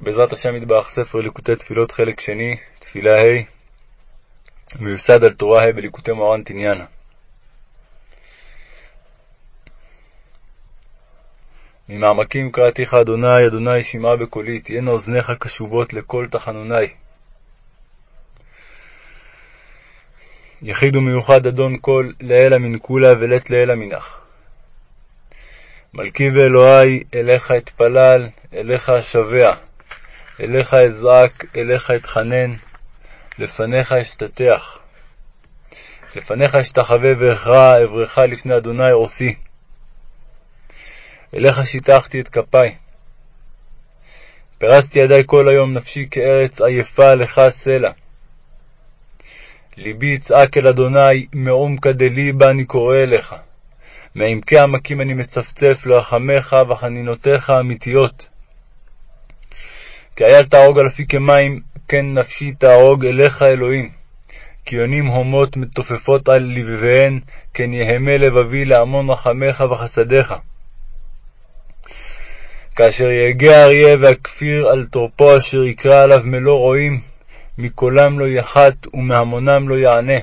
בעזרת השם יתברך ספר ליקוטי תפילות חלק שני, תפילה ה', מיוסד על תורה ה' בליקוטי מורן תניאנה. ממעמקים קראתיך אדוני, אדוני שמעה בקולי, תהיינה אוזניך קשובות לקול תחנוני. יחיד ומיוחד אדון כל, לעילא מן כולה ולית לעילא מנך. מלכי ואלוהי, אליך אתפלל, אליך אשבע. אליך אזעק, אליך אתחנן, לפניך אשתטח. לפניך אשתחווה ואכרע, אברך לפני אדוני עושי. אליך שיטחתי את כפי. פרסתי ידי כל היום, נפשי כארץ עייפה, לך סלע. ליבי יצעק אל אדוני, מעומקא דליבה אני קורא אליך. מעמקי עמקים אני מצפצף, לרחמך וחנינותיך אמיתיות. כי אייל תהרוג על אפי כמים, כן נפשי תהרוג אליך אלוהים. כי יונים הומות מתופפות על לבביהן, כן יהמה לבבי להמון רחמך וחסדיך. כאשר יהגה אריה והכפיר על תורפו אשר יקרא עליו מלוא רועים, מקולם לא יחת ומהמונם לא יענה.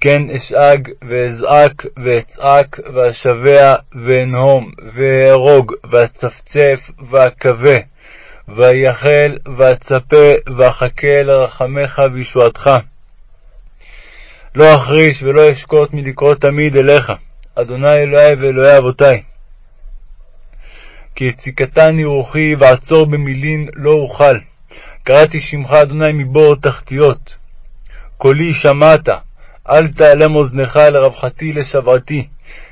כן אשאג ואזעק ואצעק ואשבע ואנהום ואהרוג ואצפצף ואכבה ויחל ואצפה ואחכה לרחמך וישועתך. לא אחריש ולא אשקוט מלקרוא תמיד אליך, אדוני אלוהי ואלוהי אבותי. כי יציקתני רוחי ועצור במילין לא אוכל. קראתי שמך אדוני מבור תחתיות. קולי שמעת, אל תעלם אוזנך לרווחתי לשברתי.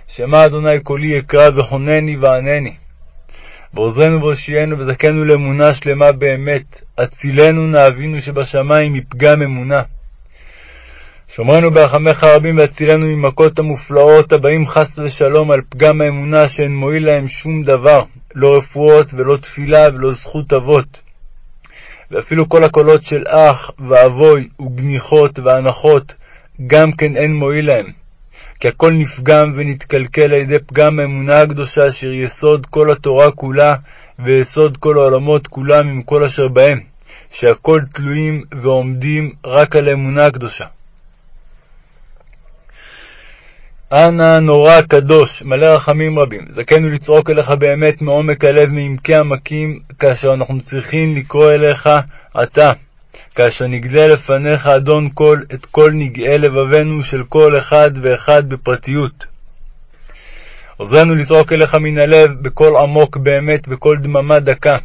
שמע אדוני קולי אקרא וכונני וענני. ועוזרנו והושיענו וזכנו לאמונה שלמה באמת, הצילנו נאבינו שבשמיים מפגם אמונה. שומרנו ברחמך הרבים והצילנו ממכות המופלאות הבאים חס ושלום על פגם האמונה שאין מועיל להם שום דבר, לא רפואות ולא תפילה ולא זכות אבות. ואפילו כל הקולות של אח ואבוי וגניחות והנחות, גם כן אין מועיל להם. כי הכל נפגם ונתקלקל על ידי פגם האמונה הקדושה, אשר יסוד כל התורה כולה, ויסוד כל העולמות כולם עם כל אשר בהם, שהכל תלויים ועומדים רק על האמונה הקדושה. אנא נורא קדוש, מלא רחמים רבים, זכנו לצעוק אליך באמת מעומק הלב, מעמקי עמקים, כאשר אנחנו צריכים לקרוא אליך עתה. כאשר נגלה לפניך, אדון כל, את כל נגעי לבבנו של כל אחד ואחד בפרטיות. עוזרנו לצעוק אליך מן הלב, בקול עמוק באמת, בקול דממה דקה,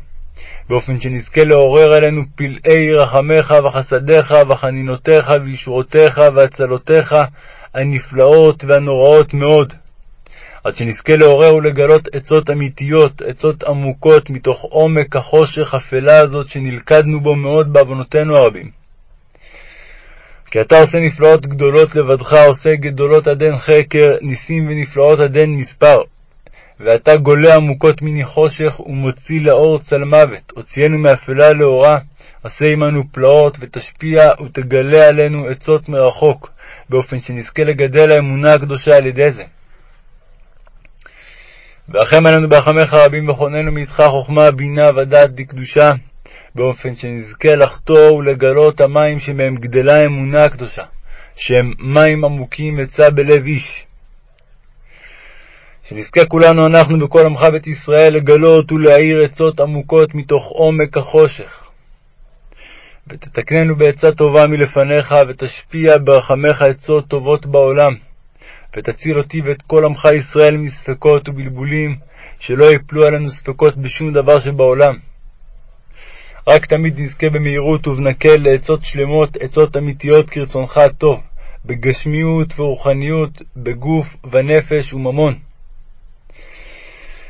באופן שנזכה לעורר עלינו פלאי רחמך וחסדיך וחנינותיך וישועותיך והצלותיך הנפלאות והנוראות מאוד. עד שנזכה לעורר ולגלות עצות אמיתיות, עצות עמוקות, מתוך עומק החושך אפלה הזאת שנלכדנו בו מאוד בעוונותינו הרבים. כי אתה עושה נפלאות גדולות לבדך, עושה גדולות עד אין חקר, ניסים ונפלאות עד אין מספר. ואתה גולה עמוקות מני חושך ומוציא לאור צל מוות, הוציאנו מאפלה לאורה, עשה עמנו פלאות, ותשפיע ותגלה עלינו עצות מרחוק, באופן שנזכה לגדל האמונה הקדושה על ידי זה. ורחם עלינו ברחמך רבים וכוננו מאיתך חוכמה, בינה ודעת דקדושה, באופן שנזכה לחתור ולגלות המים שמהם גדלה האמונה הקדושה, שהם מים עמוקים וצא בלב איש. שנזכה כולנו אנחנו בכל עמך בית ישראל לגלות ולהאיר עצות עמוקות מתוך עומק החושך. ותתקננו בעצה טובה מלפניך, ותשפיע ברחמך עצות טובות בעולם. ותציל אותי ואת כל עמך ישראל מספקות ובלבולים, שלא יפלו עלינו ספקות בשום דבר שבעולם. רק תמיד נזכה במהירות ובנקל לעצות שלמות, עצות אמיתיות כרצונך הטוב, בגשמיות ורוחניות, בגוף ונפש וממון.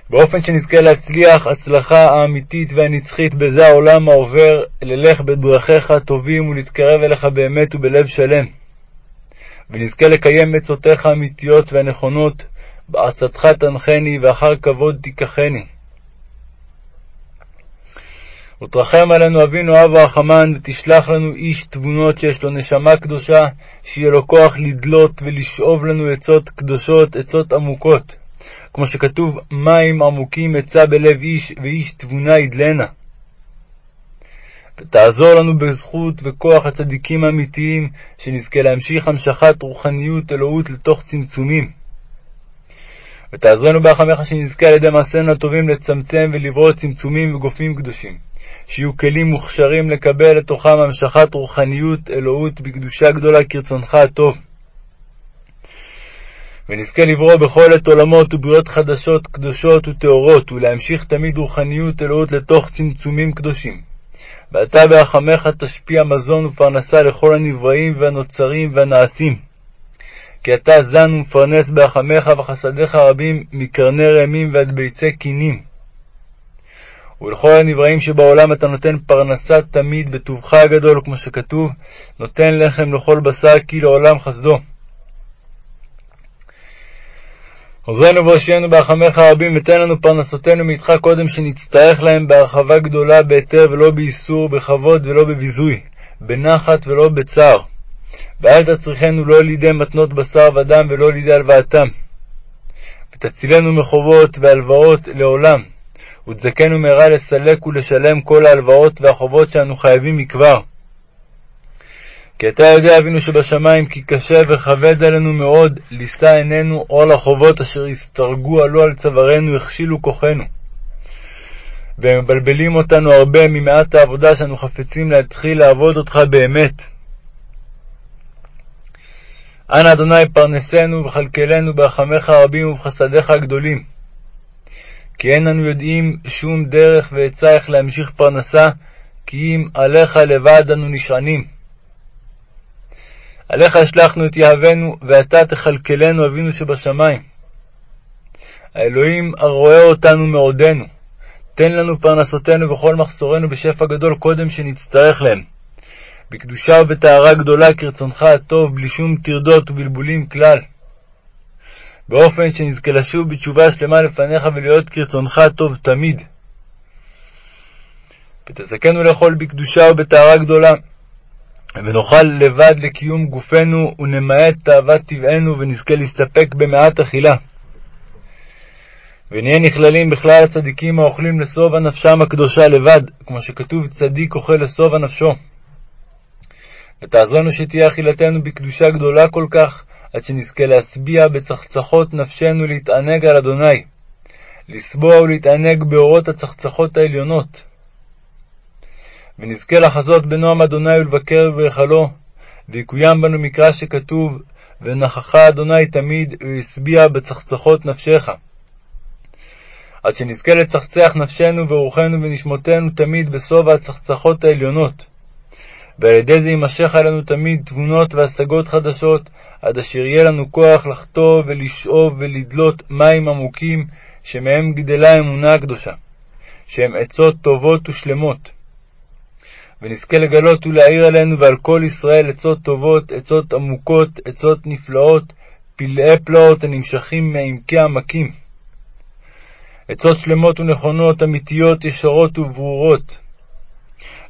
באופן שנזכה להצליח הצלחה האמיתית והנצחית בזה העולם העובר, ללך בדרכיך הטובים ולהתקרב אליך באמת ובלב שלם. ונזכה לקיים עצותיך האמיתיות והנכונות, בעצתך תנחני ואחר כבוד תיקחני. ותרחם עלינו אבינו אב הרחמן, ותשלח לנו איש תבונות שיש לו נשמה קדושה, שיהיה לו כוח לדלות ולשאוב לנו עצות קדושות, עצות עמוקות. כמו שכתוב, מים עמוקים עצה בלב איש, ואיש תבונה ידלנה. ותעזור לנו בזכות וכוח הצדיקים האמיתיים, שנזכה להמשיך המשכת רוחניות אלוהות לתוך צמצומים. ותעזרנו ברחמך שנזכה על ידי מעשינו הטובים לצמצם ולברוא צמצומים וגופים קדושים, שיהיו כלים מוכשרים לקבל לתוכם המשכת רוחניות אלוהות בקדושה גדולה כרצונך הטוב. ונזכה לברוא בכל עת עולמות ובריות חדשות, קדושות וטהורות, ולהמשיך תמיד רוחניות אלוהות לתוך צמצומים קדושים. ואתה ברחמך תשפיע מזון ופרנסה לכל הנבראים והנוצרים והנעשים. כי אתה זן ומפרנס ברחמך וחסדיך רבים מקרני רעמים ועד ביצי קינים. ולכל הנבראים שבעולם אתה נותן פרנסה תמיד בטובך הגדול, כמו שכתוב, נותן לחם לכל בשר כי לעולם חסדו. עוזרנו והושיענו ברחמך הרבים, ותן לנו פרנסותינו מאיתך קודם שנצטרך להם בהרחבה גדולה, בהיתר ולא באיסור, בכבוד ולא בביזוי, בנחת ולא בצער. ואל תצריכנו לא לידי מתנות בשר ודם ולא לידי הלוואתם. ותצילנו מחובות והלוואות לעולם, ותזכנו מהרה לסלק ולשלם כל ההלוואות והחובות שאנו חייבים מכבר. כי אתה יודע, אבינו שבשמיים, כי קשה וכבד עלינו מאוד לישא עינינו עול החובות אשר הסתרגו עלו על צווארנו, הכשילו כוחנו. והם מבלבלים אותנו הרבה ממעט העבודה שאנו חפצים להתחיל לעבוד אותך באמת. אנא אדוני פרנסנו וכלכלנו ברחמיך הרבים ובחסדיך הגדולים. כי אין אנו יודעים שום דרך ועצה איך להמשיך פרנסה, כי אם עליך לבד אנו נשענים. עליך השלכנו את יהבנו, ואתה תכלכלנו אבינו שבשמיים. האלוהים הרואה אותנו מעודנו, תן לנו פרנסותינו וכל מחסורנו בשפע גדול קודם שנצטרך להם. בקדושה ובטהרה גדולה כרצונך הטוב, בלי שום טרדות ובלבולים כלל. באופן שנזכה לשוב בתשובה שלמה לפניך ולהיות כרצונך הטוב תמיד. ותזכנו לאכול בקדושה ובטהרה גדולה, ונאכל לבד לקיום גופנו, ונמעט תאוות טבענו, ונזכה להסתפק במעט אכילה. ונהיה נכללים בכלל הצדיקים האוכלים לשובע נפשם הקדושה לבד, כמו שכתוב צדיק אוכל לשובע נפשו. ותעזרנו שתהיה אכילתנו בקדושה גדולה כל כך, עד שנזכה להשביע בצחצחות נפשנו להתענג על אדוני, לסבוע ולהתענג באורות הצחצחות העליונות. ונזכה לחזות בנועם אדוני ולבקר בהיכלו, ויקוים בנו מקרא שכתוב, ונכחה אדוני תמיד, והשביע בצחצחות נפשך. עד שנזכה לצחצח נפשנו ורוחנו ונשמותינו תמיד בשובע הצחצחות העליונות. ועל ידי זה יימשך עלינו תמיד תבונות והשגות חדשות, עד אשר יהיה לנו כוח לחטוא ולשאוב ולדלות מים עמוקים, שמהם גדלה האמונה הקדושה, שהם עצות טובות ושלמות. ונזכה לגלות ולהאיר עלינו ועל כל ישראל עצות טובות, עצות עמוקות, עצות נפלאות, פלאי פלאות הנמשכים מעמקי עמקים. עצות שלמות ונכונות, אמיתיות, ישרות וברורות.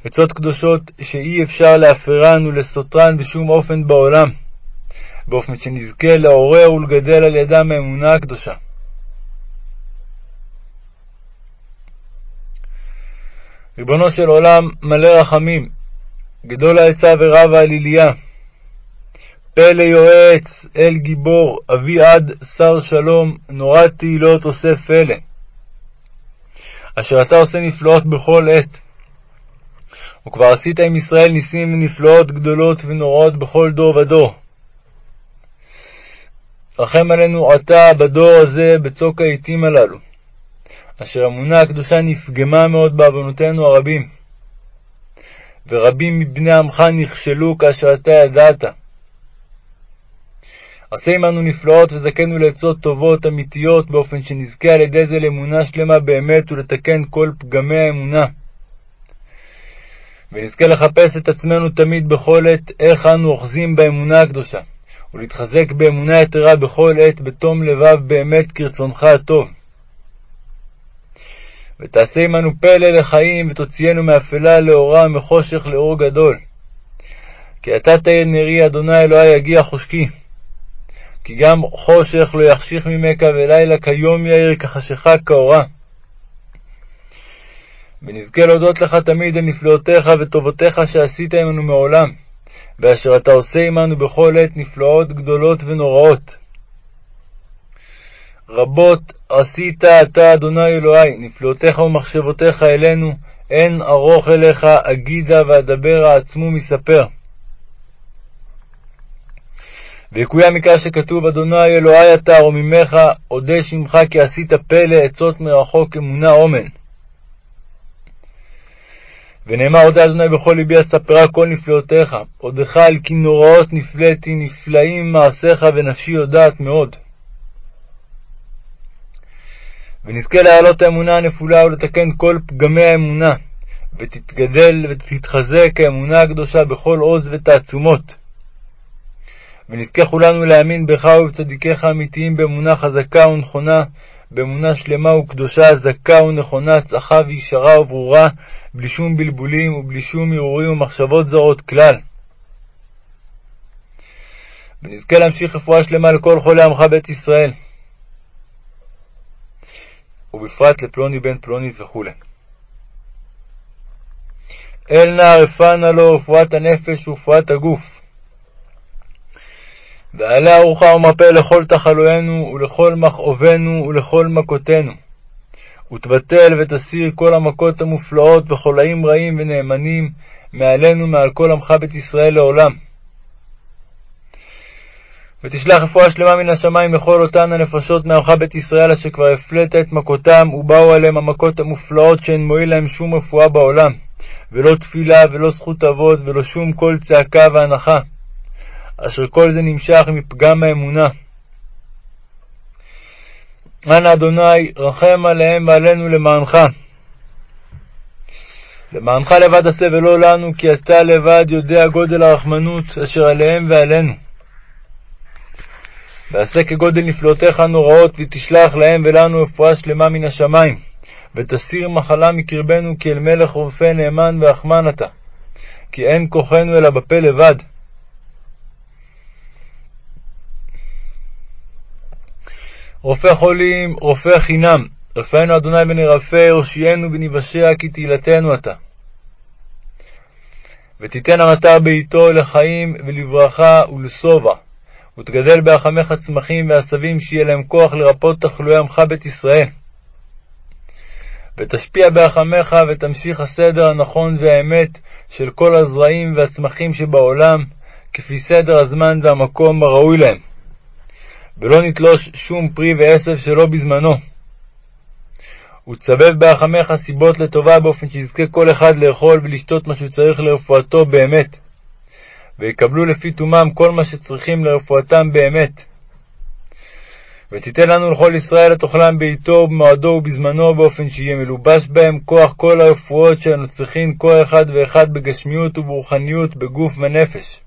עצות קדושות שאי אפשר להפרן ולסותרן בשום אופן בעולם, באופן שנזכה לעורר ולגדל על ידם האמונה הקדושה. ריבונו של עולם מלא רחמים, גדול העצה ורב העליליה, פלא יועץ, אל גיבור, אבי עד, שר שלום, נורא תהילות עושה פלא. אשר אתה עושה נפלאות בכל עת. וכבר עשית עם ישראל ניסים ונפלאות גדולות ונוראות בכל דור ודור. רחם עלינו עתה בדור הזה בצוק העתים הללו, אשר אמונה הקדושה נפגמה מאוד בעוונותינו הרבים, ורבים מבני עמך נכשלו כאשר אתה ידעת. עשה עמנו נפלאות וזכנו לעצות טובות אמיתיות, באופן שנזכה על ידי זה לאמונה שלמה באמת ולתקן כל פגמי האמונה. ונזכה לחפש את עצמנו תמיד בכל עת איך אנו אוחזים באמונה הקדושה, ולהתחזק באמונה יתרה בכל עת בתום לבב באמת כרצונך הטוב. ותעשה עמנו פלא לחיים, ותוציאנו מאפלה לאורה ומחושך לאור גדול. כי אתה תהיה נרי, אדוני אלוהי יגיע חושקי. כי גם חושך לא יחשיך ממך, ולילה כיום יאיר כחשיכה כאורה. ונזכה להודות לך תמיד על נפלאותיך וטובותיך שעשית עמנו מעולם, ואשר אתה עושה עמנו בכל עת נפלאות גדולות ונוראות. רבות עשית אתה, אדוני אלוהי, נפלאותיך ומחשבותיך אלינו, אין ארוך אליך, אגידה ואדבר העצמו מספר. ויקוים מקרא שכתוב, אדוני אלוהי אתה, רוממך, אודה שמך כי עשית פלא, עצות מרחוק, אמונה אומן. ונאמר, אודה אדוני בכל ליבי, אספרה כל נפלאותיך. אודך על כי נוראות נפלאתי, נפלאים מעשיך, ונפשי יודעת מאוד. ונזכה להעלות האמונה הנפולה ולתקן כל פגמי האמונה, ותתגדל ותתחזק האמונה הקדושה בכל עוז ותעצומות. ונזכה כולנו להאמין בך ובצדיקיך האמיתיים באמונה חזקה ונכונה, באמונה שלמה וקדושה, זכה ונכונה, צחה וישרה וברורה, בלי שום בלבולים ובלי שום הרהורים ומחשבות זרות כלל. ונזכה להמשיך רפואה שלמה לכל חולי עמך בית ישראל. ובפרט לפלוני בן פלונית וכו'. אל נא רפנה לו רפואת הנפש ורפואת הגוף. ועלה ארוחה ומרפא לכל תחלואינו ולכל מכאובנו ולכל מכותינו. ותבטל ותסיר כל המכות המופלאות וחולאים רעים ונאמנים מעלינו מעל כל עמך בית ישראל לעולם. ותשלח רפואה שלמה מן השמיים לכל אותן הנפשות מעמך בית ישראל אשר כבר הפלאת את מכותם ובאו עליהם המכות המופלאות שאין מועיל להם שום רפואה בעולם, ולא תפילה ולא זכות אבות ולא שום קול צעקה והנחה, אשר כל זה נמשך מפגם האמונה. אנא אדוני רחם עליהם ועלינו למענך. למענך לבד עשה ולא לנו, כי אתה לבד יודע גודל הרחמנות אשר עליהם ועלינו. ועשה כגודל נפלאותיך הנוראות, ותשלח להם ולנו רפואה שלמה מן השמיים, ותסיר מחלה מקרבנו, כי אל מלך רופא נאמן ואחמן אתה, כי אין כוחנו אלא בפה לבד. רופא חולים, רופא חינם, רפאנו אדוני ונרפא, הושיענו וניוושע, כי תהילתנו אתה. ותיתן המטר בעתו לחיים ולברכה ולשובע. ותגדל בהחמך צמחים ועשבים, שיהיה להם כוח לרפות תחלואי עמך בית ישראל. ותשפיע בהחמך ותמשיך הסדר הנכון והאמת של כל הזרעים והצמחים שבעולם, כפי סדר הזמן והמקום הראוי להם. ולא נתלוש שום פרי ועשב שלא בזמנו. ותסבב בהחמך סיבות לטובה באופן שיזכה כל אחד לאכול ולשתות מה שהוא צריך לרפואתו באמת. ויקבלו לפי תומם כל מה שצריכים לרפואתם באמת. ותיתן לנו לכל ישראל לתאכלם בעתו ובמועדו ובזמנו, באופן שיהיה מלובש בהם כוח כל הרפואות שאנו צריכים כל אחד ואחד בגשמיות וברוחניות, בגוף ונפש.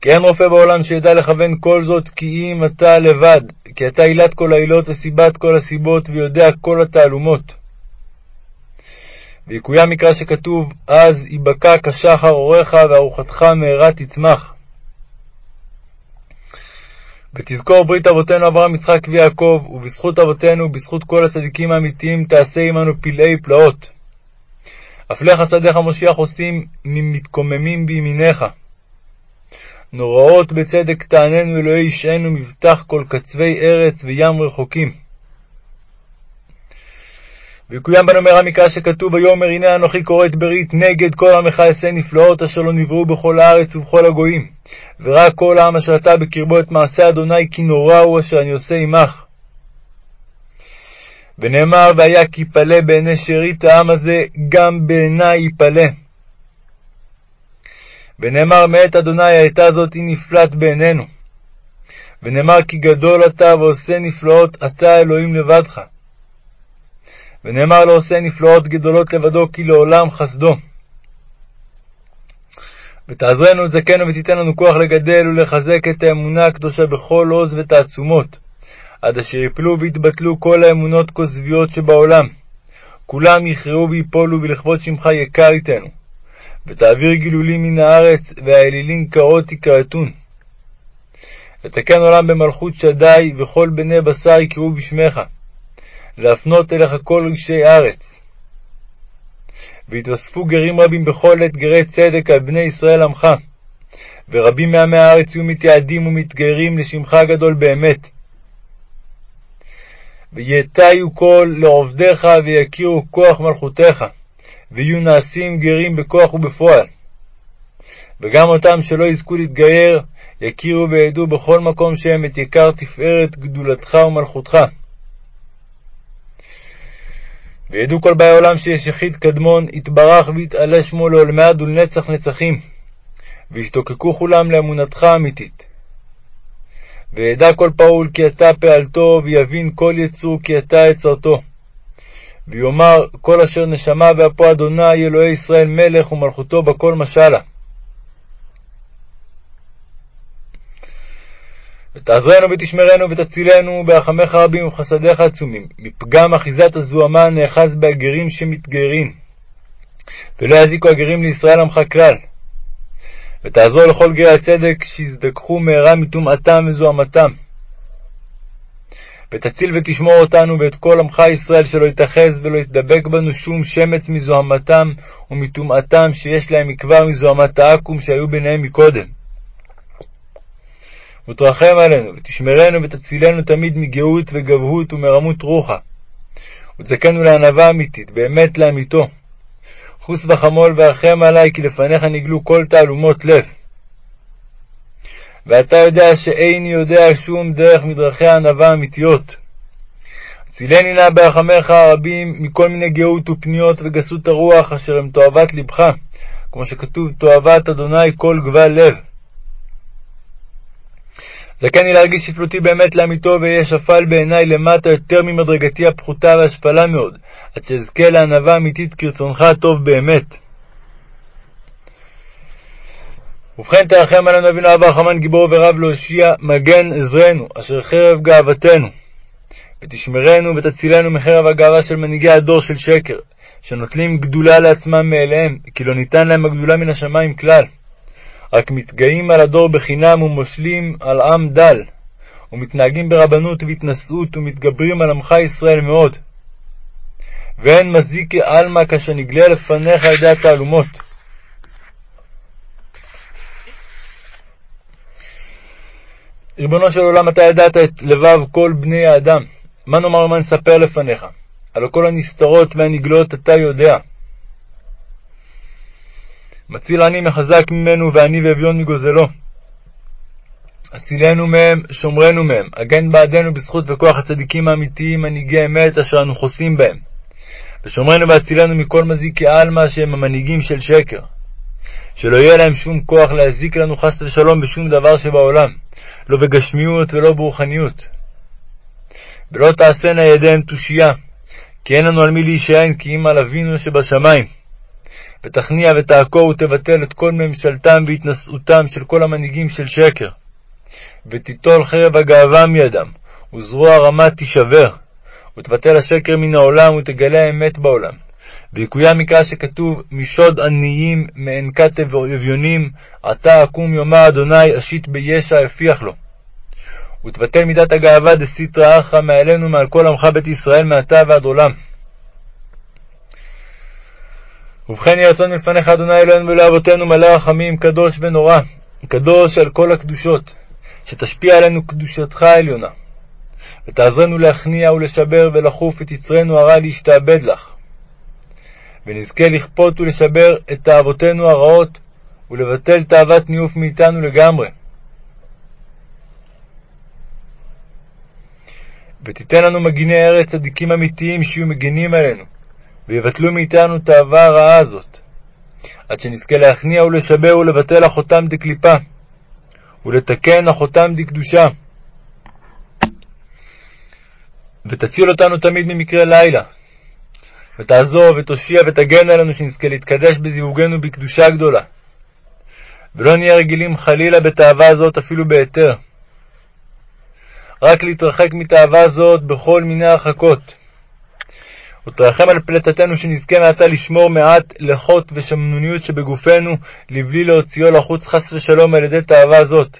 כי אין רופא בעולם שידע לכוון כל זאת, כי אם אתה לבד, כי אתה עילת כל העילות וסיבת כל הסיבות, ויודע כל התעלומות. ויקוים מקרא שכתוב, אז יבקע כשחר אורך וארוחתך מהרה תצמח. ותזכור ברית אבותינו אברהם, יצחק ויעקב, ובזכות אבותינו ובזכות כל הצדיקים האמיתיים תעשה עמנו פלאי פלאות. אף לך שדיך משיח עושים ממתקוממים בימיניך. נוראות בצדק תעננו אלוהי ישענו מבטח כל קצווי ארץ וים רחוקים. ויקוים בנו מהרה מקרא שכתוב ויאמר הנה אנוכי כורת ברית נגד כל עמך אעשה נפלאות אשר לא נבראו בכל הארץ ובכל הגויים ורק כל העם אשר אתה בקרבו את מעשה אדוני כי נורא הוא אשר אני עושה עמך. ונאמר והיה כי יפלא בעיני שארית העם הזה גם בעיני יפלא. ונאמר מאת אדוני הייתה זאת היא נפלט בעינינו. ונאמר כי גדול אתה ועושה נפלאות אתה אלוהים לבדך. ונאמר לו עושה נפלאות גדולות לבדו, כי לעולם חסדו. ותעזרנו לזכנו ותיתן לנו כוח לגדל ולחזק את האמונה הקדושה בכל עוז ותעצומות, עד אשר יפלו ויתבטלו כל האמונות כוזביות שבעולם. כולם יכרעו ויפולו, ולכבוד שמך יקר איתנו. ותעביר גילולים מן הארץ, והאלילים קרות יכרתון. ותקן עולם במלכות שדי, וכל בני בשר יקראו בשמך. להפנות אליך כל רגשי ארץ. ויתווספו גרים רבים בכל עת גרי צדק על בני ישראל עמך. ורבים מעמי הארץ יהיו מתייעדים ומתגיירים לשמך הגדול באמת. ויתיו כל לעובדיך ויכירו כוח מלכותך, ויהיו נעשים גרים בכוח ובפועל. וגם אותם שלא יזכו להתגייר, יכירו וידעו בכל מקום שהם את יקר תפארת גדולתך ומלכותך. וידעו כל באי עולם שיש יחיד קדמון, יתברך ויתעלה שמו לעולמי עד ולנצח נצחים, וישתוקקו כולם לאמונתך האמיתית. וידע כל פעול כי אתה פעלתו, ויבין כל יצור כי אתה יצרתו. ויאמר כל אשר נשמה ואפו אדוני אלוהי ישראל מלך ומלכותו בכל משלה. ותעזרנו ותשמרנו ותצילנו ברחמך רבים ובחסדיך עצומים, מפגם אחיזת הזוהמה הנאחז בהגרים שמתגיירים, ולא יזיקו הגרים לישראל עמך כלל. ותעזור לכל גרי הצדק שיזדככו מהרה מטומאתם וזוהמתם. ותציל ותשמור אותנו ואת כל עמך ישראל שלא יתאחז ולא יתדבק בנו שום שמץ מזוהמתם ומטומאתם שיש להם מכבר מזוהמת העכו"ם שהיו ביניהם מקודם. ותרחם עלינו, ותשמרנו ותצילנו תמיד מגאות וגבהות ומרמות רוחה. ותזכנו לענווה אמיתית, באמת לאמיתו. חוס וחמול והרחם עלי, כי לפניך נגלו כל תעלומות לב. ואתה יודע שאיני יודע שום דרך מדרכי הענווה האמיתיות. הצילני נא ברחמיך הרבים מכל מיני גאות ופניות וגסות הרוח אשר הם תועבת לבך, כמו שכתוב תועבת אדוני כל גבל לב. זכני להרגיש שפלותי באמת לאמיתו, ואהיה שפל בעיני למטה יותר ממדרגתי הפחותה והשפלה מאוד, עד שאזכה לענווה אמיתית כרצונך הטוב באמת. ובכן תרחם עלינו אבינו אב הרחמן גיבור ורב להושיע, מגן עזרנו, אשר חרב גאוותנו. ותשמרנו ותצילנו מחרב הגאווה של מנהיגי הדור של שקר, שנוטלים גדולה לעצמם מאליהם, כי לא ניתן להם הגדולה מן השמיים כלל. רק מתגאים על הדור בחינם ומושלים על עם דל, ומתנהגים ברבנות והתנשאות ומתגברים על עמך ישראל מאוד. ואין מזיק עלמא כאשר נגלה לפניך על ידי התעלומות. ריבונו של עולם, אתה ידעת את לבב כל בני האדם. מה נאמר ומה נספר לפניך? על כל הנסתרות והנגלות אתה יודע. מציל עני מחזק ממנו, ועני ואביון מגוזלו. הצילנו מהם, שומרנו מהם, הגן בעדנו בזכות וכוח הצדיקים האמיתיים, מנהיגי אמת, אשר אנו חוסים בהם. ושומרנו והצילנו מכל מזיקי עלמא שהם המנהיגים של שקר. שלא יהיה להם שום כוח להזיק לנו חס ושלום בשום דבר שבעולם, לא בגשמיות ולא ברוחניות. ולא תעשינה ידיהם תושייה, כי אין לנו על מי להישען כי אם על אבינו שבשמיים. ותכניע ותעקור ותבטל את כל ממשלתם והתנשאותם של כל המנהיגים של שקר. ותיטול חרב הגאווה מידם, וזרוע רמה תישבר, ותבטל השקר מן העולם, ותגלה האמת בעולם. ויקוים מקרא שכתוב, משוד עניים, מעין כתב ואביונים, עתה אקום יאמר אדוני, אשית בישע אפיח לו. ותבטל מידת הגאווה דסיטרא אחרא מעלינו מעל כל עמך בית ישראל מעתה ועד עולם. ובכן יהי רצון מלפניך, אדוני אלוהינו ואלוהי אבותינו, מלא רחמים, קדוש ונורא, קדוש על כל הקדושות, שתשפיע עלינו קדושתך העליונה, ותעזרנו להכניע ולשבר ולחוף את יצרנו הרע להשתעבד לך, ונזכה לכפות ולשבר את תאוותינו הרעות, ולבטל תאוות ניאוף מאיתנו לגמרי. ותיתן לנו מגיני ארץ צדיקים אמיתיים שיהיו מגינים עלינו, ויבטלו מאיתנו תאווה הרעה הזאת, עד שנזכה להכניע ולשבר ולבטל החותם דקליפה, ולתקן החותם דקדושה. ותציל אותנו תמיד ממקרה לילה, ותעזור ותושיע ותגן עלינו שנזכה להתקדש בזיווגנו בקדושה גדולה, ולא נהיה רגילים חלילה בתאווה הזאת אפילו בהיתר. רק להתרחק מתאווה זאת בכל מיני הרחקות. ותרחם על פלטתנו שנזכה מעתה לשמור מעט לחות ושמנוניות שבגופנו, לבלי להוציאו לחוץ חס ושלום על ידי תאווה זאת.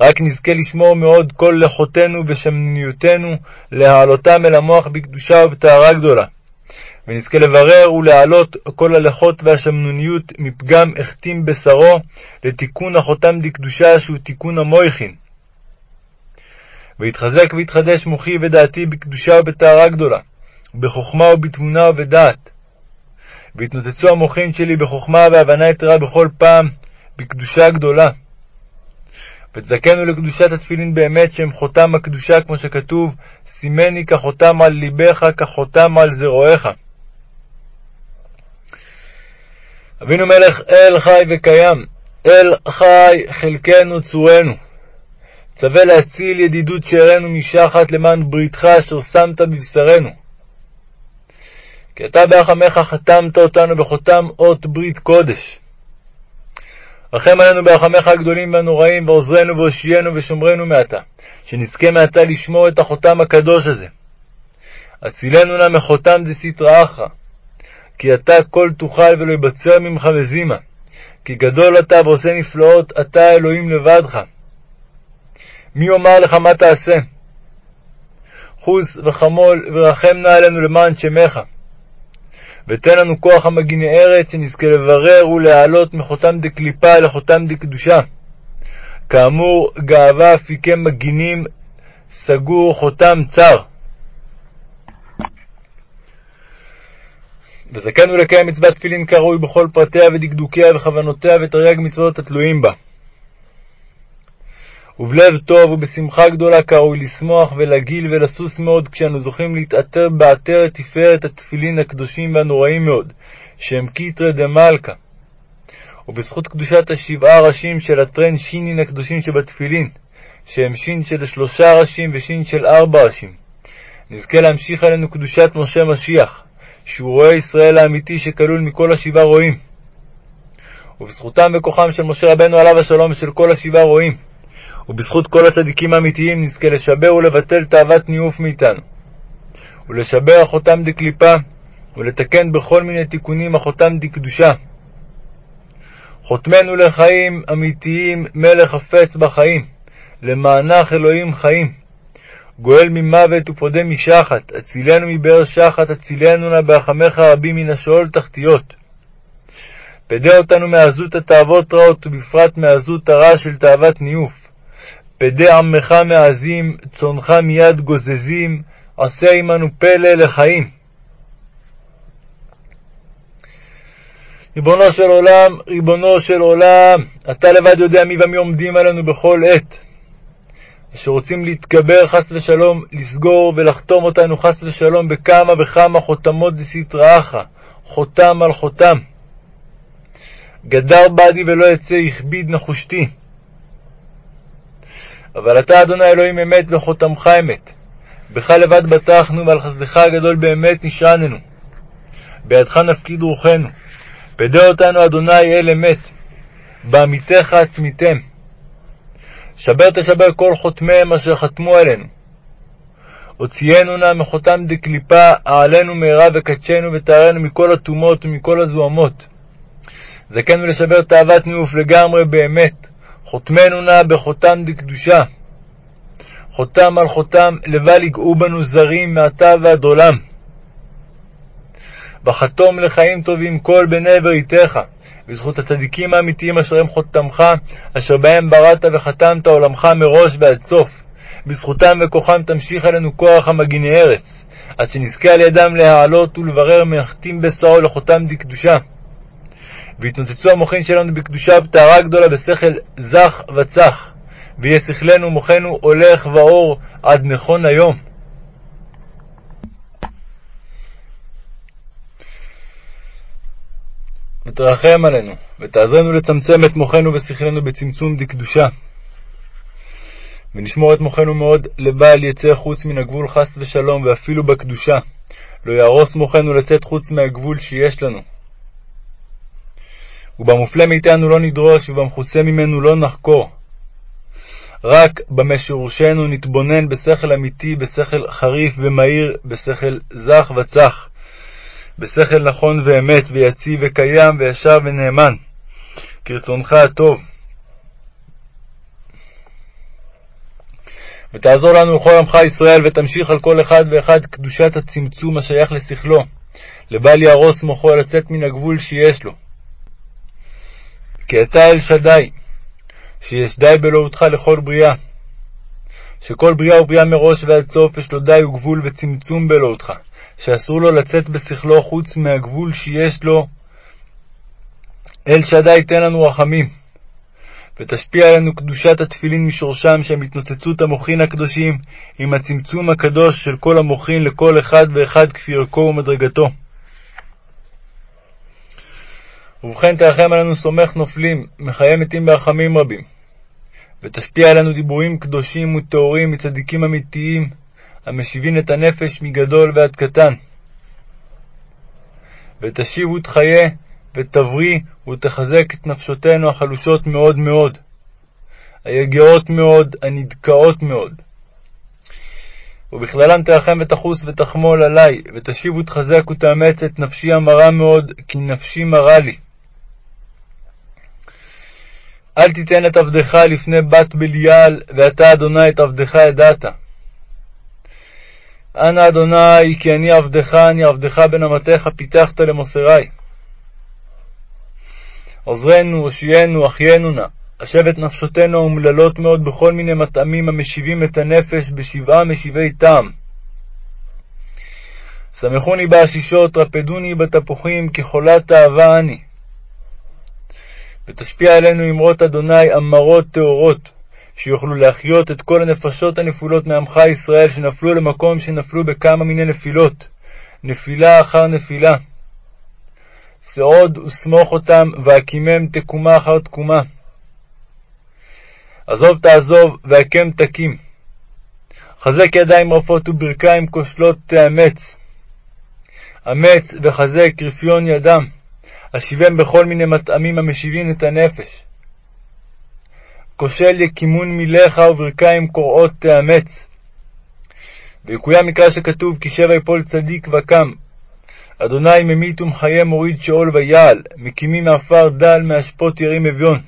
רק נזכה לשמור מאוד כל לחותנו ושמנוניותנו, להעלותם אל המוח בקדושה ובטהרה גדולה. ונזכה לברר ולהעלות כל הלכות והשמנוניות מפגם החתים בשרו לתיקון החותם דקדושה שהוא תיקון המויכין. ויתחזק ויתחדש מוחי ודעתי בקדושה ובטהרה גדולה, בחוכמה ובתבונה ובדעת. ויתנוצצו המוחין שלי בחוכמה והבנה יתרה בכל פעם, בקדושה גדולה. ותזכנו לקדושת התפילין באמת, שהם חותם הקדושה, כמו שכתוב, סימני כחותם על ליבך, כחותם על זרועך. אבינו מלך אל חי וקיים, אל חי חלקנו צורנו. צווה להציל ידידות שארנו משחת למען בריתך אשר שמת בבשרנו. כי אתה ברחמך חתמת אותנו בחותם אות ברית קודש. רחם עלינו ברחמך הגדולים והנוראים, ועוזרנו והושיענו ושומרנו מעתה, שנזכה מעתה לשמור את החותם הקדוש הזה. הצילנו נא מחותם דסתרא אחרא, כי אתה כל תוכל ולא יבצר ממך וזימה, כי גדול אתה ועושה נפלאות, אתה אלוהים לבדך. מי יאמר לך מה תעשה? חוס וחמול ורחם נא עלינו למען שמך. ותן לנו כוח המגיני ארץ, שנזכה לברר ולהעלות מחותם דקליפה לחותם דקדושה. כאמור, גאווה אפיקי מגינים, סגור חותם צר. וזכנו לקיים מצוות תפילין כראוי בכל פרטיה ודקדוקיה וכוונותיה ותרי"ג מצוות התלויים בה. ובלב טוב ובשמחה גדולה כראוי לשמוח ולגיל ולסוס מאוד כשאנו זוכים להתעטר בעטרת תפארת התפילין הקדושים והנוראים מאוד, שהם קיטרא דמלכה. ובזכות קדושת השבעה ראשים של הטרן שינין הקדושים שבתפילין, שהם שין של שלושה ראשים ושין של ארבע ראשים. נזכה להמשיך עלינו קדושת משה משיח, שהוא רועה ישראל האמיתי שכלול מכל השבעה רועים. ובזכותם וכוחם של משה רבנו עליו השלום ושל כל השבעה רועים, ובזכות כל הצדיקים האמיתיים נזכה לשבר ולבטל תאוות ניאוף מאיתנו, ולשבר החותם דקליפה, ולתקן בכל מיני תיקונים החותם דקדושה. חותמנו לחיים אמיתיים, מלך חפץ בחיים, למענך אלוהים חיים. גואל ממוות ופודה משחת, הצילנו מבאר שחת, הצילנו נא ברחמך רבים מן השאול תחתיות. פדה אותנו מעזות התאוות רעות, ובפרט מעזות הרע של תאוות ניאוף. פדה עמך מעזים, צונך מיד גוזזים, עשה עמנו פלא לחיים. ריבונו של עולם, ריבונו של עולם, אתה לבד יודע מי ומי עומדים עלינו בכל עת. שרוצים להתגבר חס ושלום, לסגור ולחתום אותנו חס ושלום בכמה וכמה חותמות דסתרא אחרא, חותם על חותם. גדר בדי ולא יצא, הכביד נחושתי. אבל אתה, אדוני אלוהים אמת, וחותמך אמת. בך לבד בטחנו, ועל חסדך הגדול באמת נשעננו. בידך נפקיד רוחנו. פדה אותנו, אדוני אל אמת. בעמיתך עצמיתם. שבר תשבר כל חותמיהם אשר חתמו עלינו. הוציאנו נא מחותם דקליפה, העלנו מהרה וקדשנו וטהרנו מכל הטומאות ומכל הזוהמות. זכנו לשבר תאוות ניאוף לגמרי באמת, חותמנו נא בחותם דקדושה. חותם על חותם, לבל יגעו בנו זרים מעתה ועד עולם. בחתום לחיים טובים כל בני בריתך, בזכות הצדיקים האמיתיים אשר הם חותמך, אשר בהם בראת וחתמת עולמך מראש ועד סוף. בזכותם וכוחם תמשיך עלינו כוח המגיני ארץ, עד שנזכה על ידם להעלות ולברר מלאכתים בשרו לחותם דקדושה. ויתנוצצו המוחין שלנו בקדושה ובטהרה גדולה בשכל זך וצח, ויהיה שכלנו ומוחנו הולך ואור עד נכון היום. ותרחם עלינו, ותעזרנו לצמצם את מוחנו ושכלנו בצמצום דקדושה. ונשמור את מוחנו מאוד לבל יצא חוץ מן הגבול חס ושלום, ואפילו בקדושה. לא יהרוס מוחנו לצאת חוץ מהגבול שיש לנו. ובמופלה מאיתנו לא נדרוש, ובמכוסה ממנו לא נחקור. רק במה שהורשנו נתבונן בשכל אמיתי, בשכל חריף ומהיר, בשכל זך וצח, בשכל נכון ואמת, ויציב וקיים, וישר ונאמן, כרצונך הטוב. ותעזור לנו לכל עמך ישראל, ותמשיך על כל אחד ואחד קדושת הצמצום השייך לשכלו, לבל יהרוס מוחו לצאת מן הגבול שיש לו. כי אתה אל שדי, שיש די באלוהותך לכל בריאה, שכל בריאה ובריאה מראש ועד סוף יש לו די וגבול וצמצום באלוהותך, שאסור לו לצאת בשכלו חוץ מהגבול שיש לו. אל שדי תן לנו רחמים, ותשפיע עלינו קדושת התפילין משורשם, שהם התנוצצות המוחין הקדושים, עם הצמצום הקדוש של כל המוחין לכל אחד ואחד כפי ערכו ומדרגתו. ובכן תרחם עלינו סומך נופלים, מחיי מתים ברחמים רבים. ותשפיע עלינו דיבורים קדושים וטהורים מצדיקים אמיתיים, המשיבים את הנפש מגדול ועד קטן. ותשיבו תחיה, ותבריא, ותחזק את נפשותינו החלושות מאוד מאוד, היגעות מאוד, הנדכאות מאוד. ובכללם תרחם ותחוס ותחמול עלי, ותשיב ותחזק ותאמץ את נפשי המרה מאוד, כי נפשי מרה לי. אל תיתן את עבדך לפני בת בליעל, ואתה, אדוני, את עבדך ידעת. אנא אדוני, כי אני עבדך, אני עבדך בן אמתך, פיתחת למוסרי. עוזרנו, הושיענו, אחיינו נא, השבת נפשותינו אומללות מאוד בכל מיני מטעמים המשיבים את הנפש בשבעה משיבי טעם. שמחוני בעשישות, רפדוני בתפוחים, כחולת אהבה אני. ותשפיע עלינו אמרות אדוני אמרות טהורות, שיוכלו להחיות את כל הנפשות הנפולות מעמך ישראל, שנפלו למקום שנפלו בכמה מיני נפילות, נפילה אחר נפילה. סעוד וסמוך אותם, והקימם תקומה אחר תקומה. עזוב תעזוב, והקם תקים. חזק ידיים רפות וברכיים כושלות תאמץ. אמץ וחזק רפיון ידם. אשיבם בכל מיני מטעמים המשיבים את הנפש. כושל יקימון מילך וברכיים קורעות תאמץ. ויקוים מקרא שכתוב כי שבע יפול צדיק וקם. אדוני ממית ומחיה מוריד שאול ויעל, מקימים מעפר דל מאשפות ירים אביון.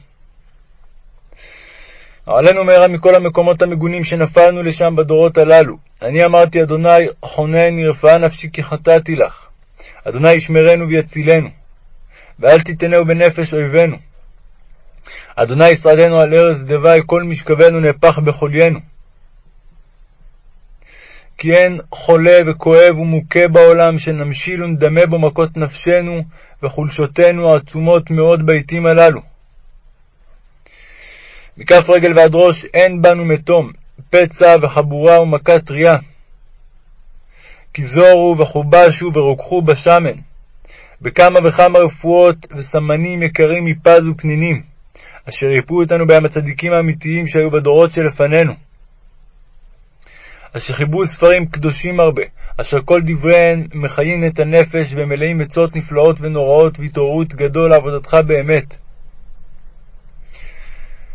עלינו מהרה מכל המקומות המגונים שנפלנו לשם בדורות הללו. אני אמרתי, אדוני, חונן, ירפאה נפשי כי חטאתי לך. אדוני ישמרנו ויצילנו. ואל תיתנהו בנפש אויבינו. אדוני ישרדנו על ארז דווי, כל משכבנו נהפך בחוליינו. כי אין חולה וכואב ומוכה בעולם, שנמשיל ונדמה בו מכות נפשנו, וחולשותינו עצומות מאוד בעתים הללו. מכף רגל ועד ראש אין בנו מתום, פצע וחבורה ומכה טריה. כי זורו וחובשו ורוקחו בשמן. בכמה וכמה רפואות וסמנים יקרים מפז ופנינים, אשר יפו אותנו בהם הצדיקים האמיתיים שהיו בדורות שלפנינו. אשר חיברו ספרים קדושים הרבה, אשר כל דבריהן מחיין את הנפש ומלאים עצות נפלאות ונוראות והתעוררות גדול לעבודתך באמת.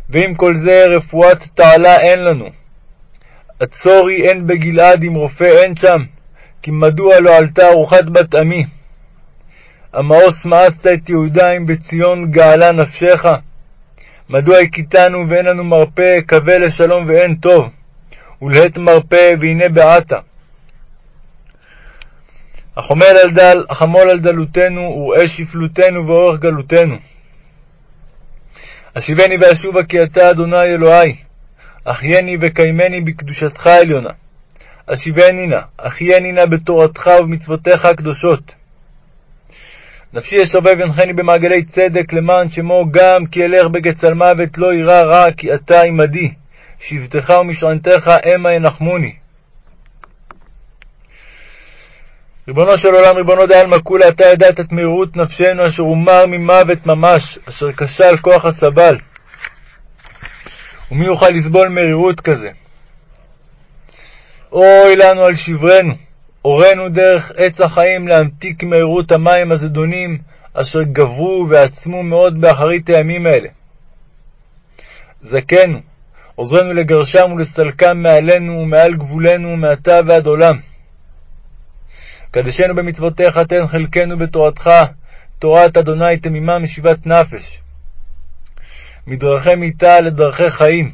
ועם כל זה רפואת תעלה אין לנו. הצורי אין בגלעד אם רופא אין שם, כי מדוע לא עלתה ארוחת בת עמי? המאוס מאסת את יהודה אם בציון גאלה נפשך? מדוע הכיתנו ואין לנו מרפא, קווה לשלום ואין טוב, ולהט מרפא והנה בעתה. החומל על דל, החמול על דלותנו, וראה שפלותנו ואורך גלותנו. אשיבני ואשובה כי אתה אדוני אלוהי, אחייני וקיימני בקדושתך העליונה. אשיבני נא, אחייני נא בתורתך ובמצוותיך הקדושות. נפשי יסובב ינחני במעגלי צדק למען שמו גם כי אלך בגץ על מוות לא אירע רע כי אתה עמדי, שבטך ומשענתך המה ינחמוני. ריבונו של עולם, ריבונו דייל מקולה, אתה ידעת את מהירות נפשנו אשר הוא מר ממוות ממש, אשר כשל כוח הסבל. ומי יוכל לסבול מרירות כזה? אוי לנו על שברנו. הורנו דרך עץ החיים להמתיק מהירות המים הזדונים, אשר גברו ועצמו מאוד באחרית הימים האלה. זכנו, עוזרנו לגרשם ולסלקם מעלינו ומעל גבולנו מעתה ועד עולם. קדשנו במצוותיך, תן חלקנו בתורתך, תורת אדוני תמימה משיבת נפש. מדרכי מיתה לדרכי חיים.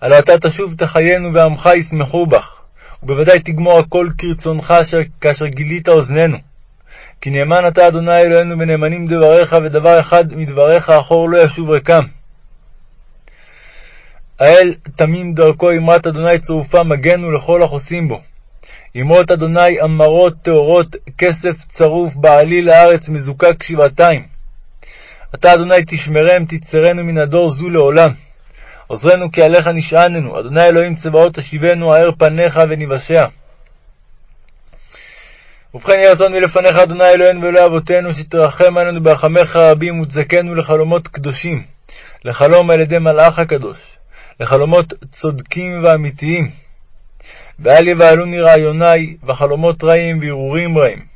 הלא אתה תשוב תחיינו ועמך ישמחו בך. ובוודאי תגמור הכל כרצונך כאשר גילית אוזננו. כי נאמן אתה אדוני אלוהינו ונאמנים דבריך, ודבר אחד מדבריך אחור לא ישוב ריקם. האל תמים דרכו אמרת אדוני צרופה מגנו לכל החוסים בו. אמרות אדוני אמרות טהורות, כסף צרוף בעלי לארץ מזוקק שבעתיים. אתה אדוני תשמרם, תצרנו מן הדור זו לעולם. עוזרנו כי עליך נשעננו, אדוני אלוהים צבאות תשיבנו, האר פניך ונבשע. ובכן יהי רצון מלפניך, אדוני אלוהינו ואלוהי אבותינו, שתרחם עלינו ברחמיך הרבים ותזכנו לחלומות קדושים, לחלום על ידי מלאך הקדוש, לחלומות צודקים ואמיתיים. ואל יבהלוני רעיוני, וחלומות רעים והרהורים רעים.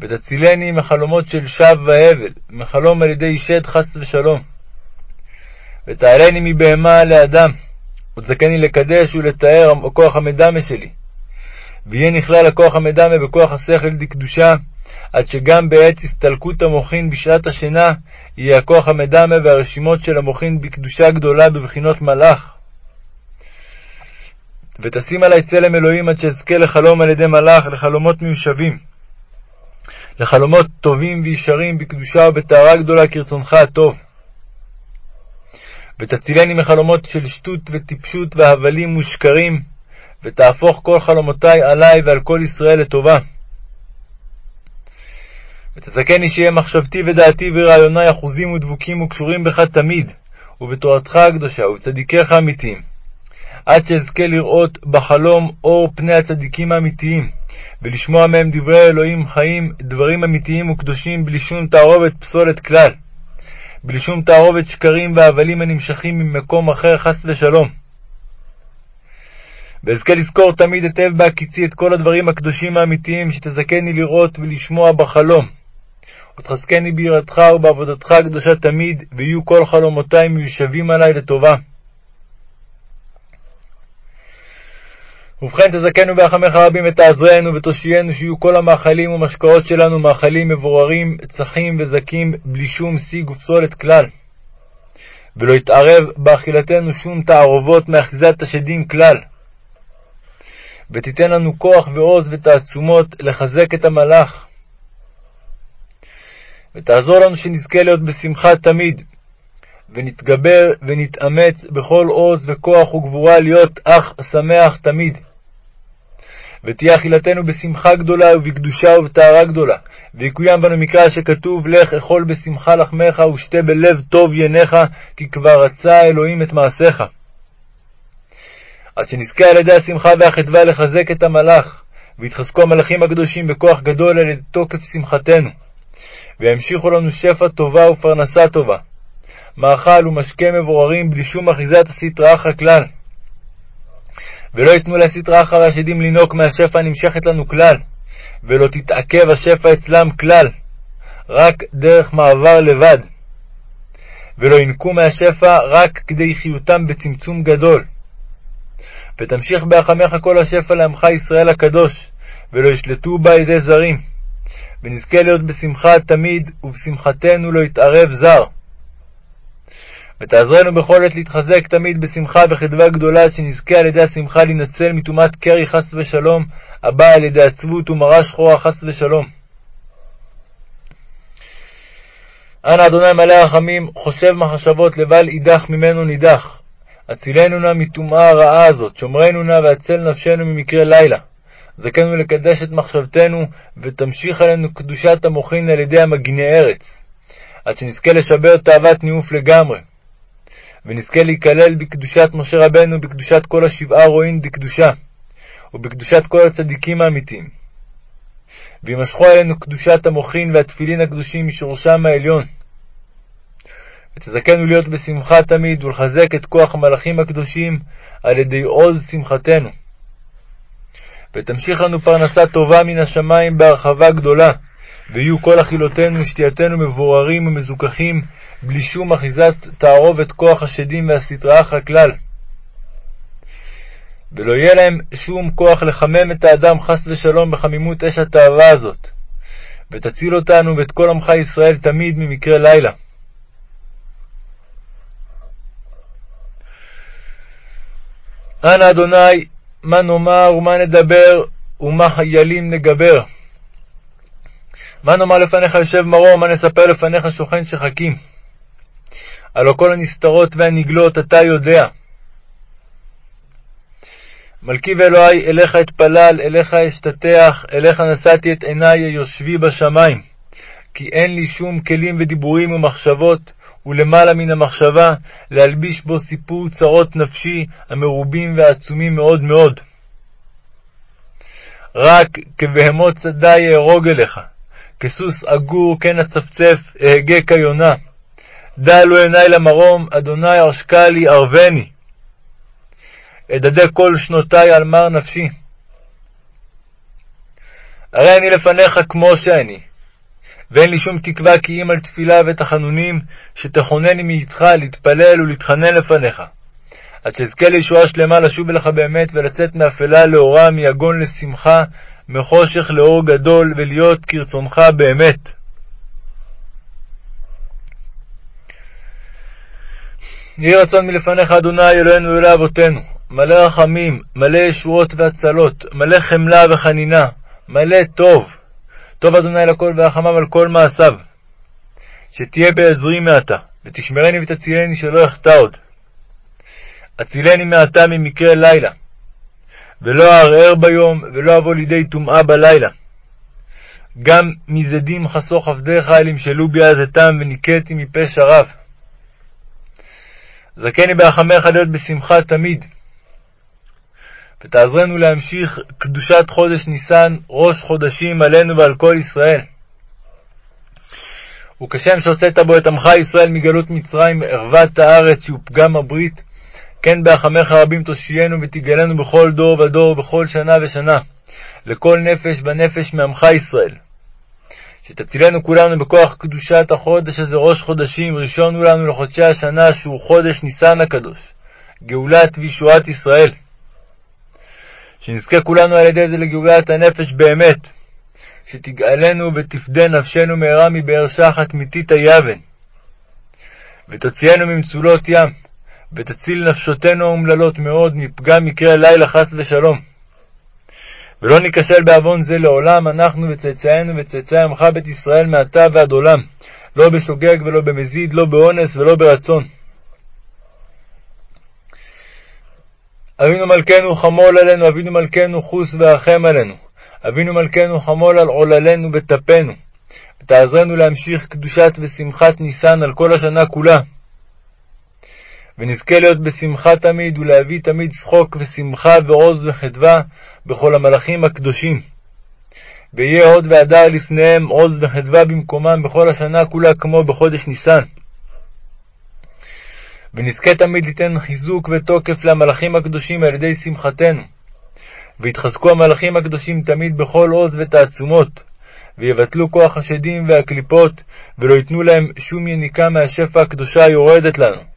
ותצילני מחלומות של שווא והבל, מחלום על ידי שד חס ושלום. ותעלני מבהמה לאדם, ותזכני לקדש ולתאר הכוח המדמה שלי. ויהיה נכלל הכוח המדמה בכוח השכל דקדושה, עד שגם בעת הסתלקות המוחין בשעת השינה, יהיה הכוח המדמה והרשימות של המוחין בקדושה גדולה בבחינות מלאך. ותשים עלי צלם אלוהים עד שאזכה לחלום על ידי מלאך, לחלומות מיושבים, לחלומות טובים וישרים בקדושה ובטהרה גדולה כרצונך הטוב. ותצילני מחלומות של שטות וטיפשות והבלים ושקרים, ותהפוך כל חלומותי עלי ועל כל ישראל לטובה. ותזכני שיהיה מחשבתי ודעתי ורעיוני אחוזים ודבוקים וקשורים בך תמיד, ובתורתך הקדושה ובצדיקיך האמיתיים, עד שאזכה לראות בחלום אור פני הצדיקים האמיתיים, ולשמוע מהם דברי אלוהים חיים, דברים אמיתיים וקדושים, בלי שום תערובת פסולת כלל. בלי שום תערובת שקרים והבלים הנמשכים ממקום אחר חס ושלום. ואזכה לזכור תמיד היטב בהקיצי את כל הדברים הקדושים האמיתיים שתזכני לראות ולשמוע בחלום. ותחזקני ביראתך ובעבודתך הקדושה תמיד, ויהיו כל חלומותי מיושבים עלי לטובה. ובכן תזכנו ברחמך רבים ותעזרנו ותושיינו שיהיו כל המאכלים ומשקאות שלנו מאכלים מבוררים, צחים וזכים, בלי שום שיג ופסולת כלל. ולא יתערב באכילתנו שום תערובות מאחיזת השדים כלל. ותיתן לנו כוח ועוז ותעצומות לחזק את המלאך. ותעזור לנו שנזכה להיות בשמחה תמיד, ונתגבר ונתאמץ בכל עוז וכוח וגבורה להיות אך שמח תמיד. ותהיה אכילתנו בשמחה גדולה ובקדושה ובטהרה גדולה, ויקוים בנו מקרא שכתוב לך אכול בשמחה לחמך ושתה בלב טוב יניך, כי כבר רצה אלוהים את מעשיך. עד שנזכה על ידי השמחה והחדווה לחזק את המלאך, ויתחזקו המלאכים הקדושים בכוח גדול על ידי תוקף שמחתנו, וימשיכו לנו שפע טובה ופרנסה טובה, מאכל ומשקה מבוררים בלי שום אחיזת הסטרא אחרא כלל. ולא ייתנו לסטרא אחרא השדים לינוק מהשפע הנמשכת לנו כלל, ולא תתעכב השפע אצלם כלל, רק דרך מעבר לבד. ולא ינקו מהשפע רק כדי חיותם בצמצום גדול. ותמשיך בהחמך כל השפע לעמך ישראל הקדוש, ולא ישלטו בה ידי זרים. ונזכה להיות בשמחה תמיד, ובשמחתנו לא יתערב זר. ותעזרנו בכל עת להתחזק תמיד בשמחה וחדווה גדולה, שנזכה על ידי השמחה להינצל מטומאת קרי חס ושלום, הבאה על ידי עצבות ומרה שחורה חס ושלום. אנא אדוני מלא רחמים, חושב מחשבות לבל אידך ממנו נידח. הצילנו נא מטומאה הרעה הזאת, שומרנו נא והצל נפשנו ממקרה לילה. זכנו לקדש את מחשבתנו, ותמשיך עלינו קדושת המוחין על ידי המגני ארץ, עד שנזכה לשבר תאוות ניאוף לגמרי. ונזכה להיכלל בקדושת משה רבנו, בקדושת כל השבעה רואים דקדושה, ובקדושת כל הצדיקים האמיתיים. וימשכו עלינו קדושת המוחין והתפילין הקדושים משורשם העליון. ותזכנו להיות בשמחה תמיד, ולחזק את כוח המלאכים הקדושים על ידי עוז שמחתנו. ותמשיך לנו פרנסה טובה מן השמיים בהרחבה גדולה, ויהיו כל אכילותינו ושתייתנו מבוררים ומזוכחים, בלי שום אחיזת תערובת כוח השדים והסטרא אחרא כלל. ולא יהיה להם שום כוח לחמם את האדם חס ושלום בחמימות אש התאווה הזאת, ותציל אותנו ואת כל עמך ישראל תמיד ממקרה לילה. אנא אדוני, מה נאמר ומה נדבר, ומה חיילים נגבר. מה נאמר לפניך יושב מרום, מה נספר לפניך שוכן שחקים. הלא כל הנסתרות והנגלות אתה יודע. מלכי ואלוהי, אליך אתפלל, אליך אשתטח, אליך נשאתי את עיני יושבי בשמיים. כי אין לי שום כלים ודיבורים ומחשבות, ולמעלה מן המחשבה, להלביש בו סיפור צרות נפשי, המרובים והעצומים מאוד מאוד. רק כבהמות שדי אהרוג אליך, כסוס עגור כן אצפצף, אהגה כיונה. דע לו עיני למרום, אדוני עשקה לי, ערבני. אדדה כל שנותי על מר נפשי. הרי אני לפניך כמו שאני, ואין לי שום תקווה כי אם על תפילה ותחנונים, שתכונני מאיתך להתפלל ולהתחנן לפניך. עד שאזכה לישועה שלמה לשוב אליך באמת, ולצאת מאפלה לאורה, מיגון לשמחה, מחושך לאור גדול, ולהיות כרצונך באמת. יהי רצון מלפניך, אדוני אלוהינו ואלוהי אבותינו, מלא רחמים, מלא ישועות והצלות, מלא חמלה וחנינה, מלא טוב. טוב אדוני לכל ורחמיו על כל מעשיו. שתהיה בעזרי מעתה, ותשמרני ותצילני שלא אחטא עוד. הצילני מעתה ממקרה לילה, ולא אערער ביום, ולא אבוא לידי טומאה בלילה. גם מזדים חסוך עבדיך, אל ימשלו בי עזתם, וניקיתי מפשע רב. זכני ברחמך להיות בשמחה תמיד. ותעזרנו להמשיך קדושת חודש ניסן, ראש חודשים עלינו ועל כל ישראל. וכשם שהוצאת בו את עמך ישראל מגלות מצרים, ערוות הארץ שהוא פגם הברית, כן בהחמך רבים תושיינו ותגאלנו בכל דור ודור ובכל שנה ושנה, לכל נפש ונפש מעמך ישראל. שתצילנו כולנו בכוח קדושת החודש הזה ראש חודשים, ראשון הוא לנו לחודשי השנה שהוא חודש ניסן הקדוש, גאולת וישועת ישראל. שנזכה כולנו על ידי זה לגאולת הנפש באמת, שתגאלנו ותפדה נפשנו מהרה מבאר שחת מתית היבן, ותוציאנו ממצולות ים, ותציל נפשותינו האומללות מאוד מפגם מקרה לילה חס ושלום. ולא ניכשל בעוון זה לעולם, אנחנו וצאצאינו וצאצאי עמך בית ישראל מעתה ועד עולם, לא בשוגג ולא במזיד, לא באונס ולא ברצון. אבינו מלכנו חמול עלינו, אבינו מלכנו חוס ורחם עלינו. אבינו מלכנו חמול על עוללנו וטפנו. ותעזרנו להמשיך קדושת ושמחת ניסן על כל השנה כולה. ונזכה להיות בשמחה תמיד, ולהביא תמיד צחוק ושמחה ועוז וחדווה בכל המלאכים הקדושים. ויהיה הוד והדר לפניהם עוז וחדווה במקומם בכל השנה כולה כמו בחודש ניסן. ונזכה תמיד ליתן חיזוק ותוקף למלאכים הקדושים על ידי שמחתנו. ויתחזקו המלאכים הקדושים תמיד בכל עוז ותעצומות, ויבטלו כוח השדים והקליפות, ולא ייתנו להם שום יניקה מהשפע הקדושה היורדת לנו.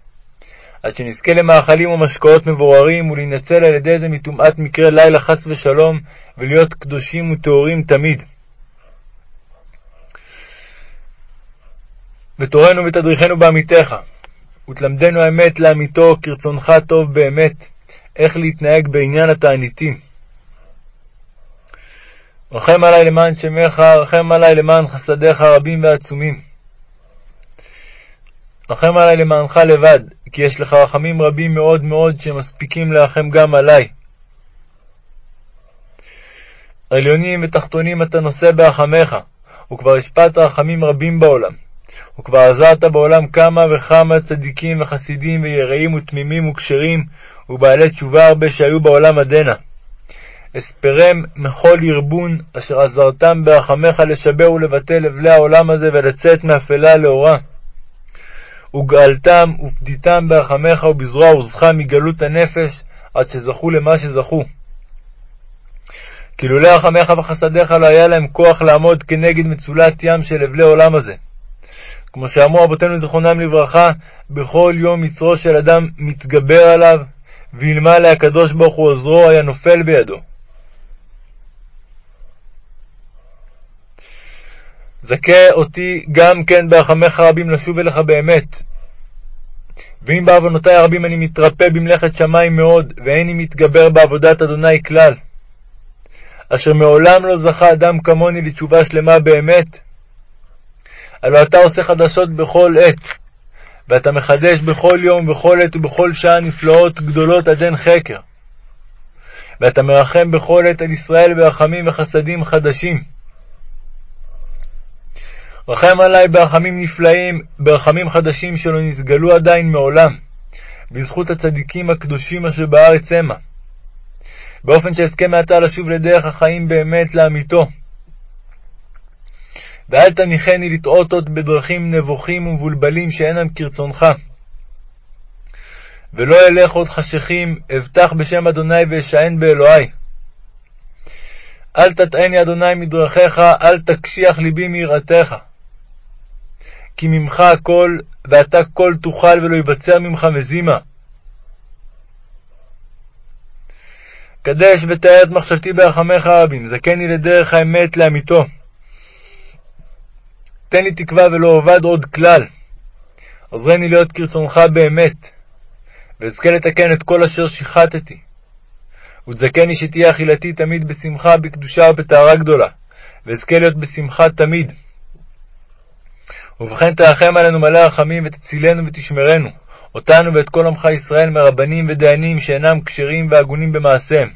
עד שנזכה למאכלים ומשקאות מבוררים, ולהינצל על ידי זה מטומאת מקרה לילה חס ושלום, ולהיות קדושים וטהורים תמיד. ותורנו ותדריכנו בעמיתך, ותלמדנו האמת לאמיתו, כרצונך טוב באמת, איך להתנהג בעניין התעניתים. רחם עלי למען שמך, רחם עלי למען חסדיך רבים ועצומים. רחם עלי למענך לבד, כי יש לך רחמים רבים מאוד מאוד שמספיקים לרחם גם עלי. עליונים ותחתונים אתה נושא ברחמך, וכבר השפעת רחמים רבים בעולם. וכבר עזרת בעולם כמה וכמה צדיקים וחסידים ויראים ותמימים וכשרים, ובעלי תשובה הרבה שהיו בעולם עדנה. אספרם מכל ירבון, אשר עזרתם ברחמך לשבר ולבטל אבלי העולם הזה ולצאת מאפלה לאורה. וגאלתם ופדיתם ברחמך ובזרוע עוזך מגלות הנפש, עד שזכו למה שזכו. כי לולא רחמך וחסדיך לא היה להם כוח לעמוד כנגד מצולת ים של אבלי עולם הזה. כמו שאמרו אבותינו זכרונם לברכה, בכל יום יצרו של אדם מתגבר עליו, ואלמלא הקדוש ברוך הוא עוזרו, היה נופל בידו. זכה אותי גם כן ברחמך רבים לשוב אליך באמת, ואם בעוונותי הרבים אני מתרפא במלאכת שמיים מאוד, ואיני מתגבר בעבודת אדוני כלל, אשר מעולם לא זכה אדם כמוני לתשובה שלמה באמת, הלא אתה עושה חדשות בכל עת, ואתה מחדש בכל יום ובכל עת ובכל שעה נפלאות גדולות עד אין חקר. ואתה מרחם בכל עת על ישראל ברחמים וחסדים חדשים. רחם עלי ברחמים נפלאים, ברחמים חדשים שלא נסגלו עדיין מעולם, בזכות הצדיקים הקדושים אשר בארץ המה. באופן שאזכה מעתה לשוב לדרך החיים באמת לאמיתו. ואל תניחני לטעות עוד בדרכים נבוכים ומבולבלים שאינם כרצונך. ולא אלך עוד חשכים, אבטח בשם אדוני ואשען באלוהי. אל תטעני אדוני מדרכיך, אל תקשיח ליבי מיראתך. כי ממך הכל, ואתה כל תוכל, ולא יבצר ממך מזימה. קדש ותאר את מחשבתי ברחמך רבים, זכני לדרך האמת לאמיתו. תן לי תקווה ולא אובד עוד כלל. עוזרני להיות כרצונך באמת, ואזכה לתקן את כל אשר שיחטתי. ותזכני שתהיה אכילתי תמיד בשמחה, בקדושה ובטהרה גדולה, ואזכה להיות בשמחה תמיד. ובכן תרחם עלינו מלא רחמים, ותצילנו ותשמרנו, אותנו ואת כל עמך ישראל מרבנים ודיינים שאינם כשרים והגונים במעשיהם.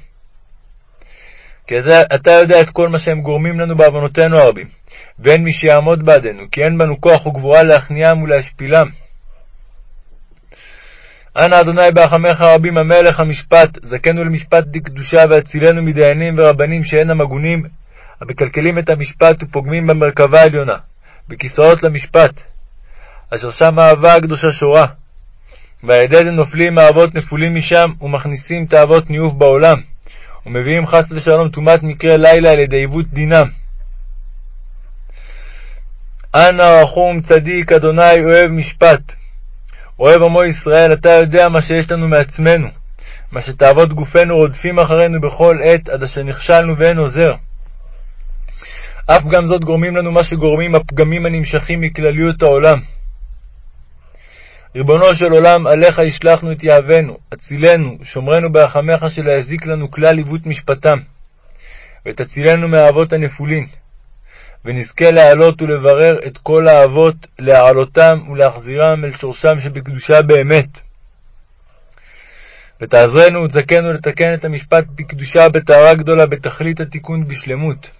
כי אתה, אתה יודע את כל מה שהם גורמים לנו בעוונותינו הרבים, ואין מי שיעמוד בעדנו, כי אין בנו כוח וגבורה להכניעם ולהשפילם. אנא אדוני ברחמך רבים המלך המשפט, זכנו למשפט דקדושה והצילנו מדיינים ורבנים שאינם הגונים, המקלקלים את המשפט ופוגמים במרכבה העליונה, בכיסאות למשפט, אשר שם אהבה הקדושה שורה. ועל ידי זה נופלים האבות נפולים משם, ומכניסים תאוות ניאוף בעולם, ומביאים חס ושלום טומאת מקרה לילה על ידי עיוות דינם. אנא רחום צדיק, אדוני אוהב משפט. אוהב עמו ישראל, אתה יודע מה שיש לנו מעצמנו, מה שתאוות גופנו רודפים אחרינו בכל עת, עד אשר נכשלנו ואין עוזר. אף גם זאת גורמים לנו מה שגורמים הפגמים הנמשכים מכלליות העולם. ריבונו של עולם, עליך השלכנו את יהבנו, הצילנו, שומרנו ברחמך שלא יזיק לנו כלל עיוות משפטם, ותצילנו מהאבות הנפולין, ונזכה להעלות ולברר את כל האבות, להעלותם ולהחזירם אל שורשם שבקדושה באמת. ותעזרנו ותזכנו לתקן את המשפט בקדושה בטהרה גדולה בתכלית התיקון בשלמות.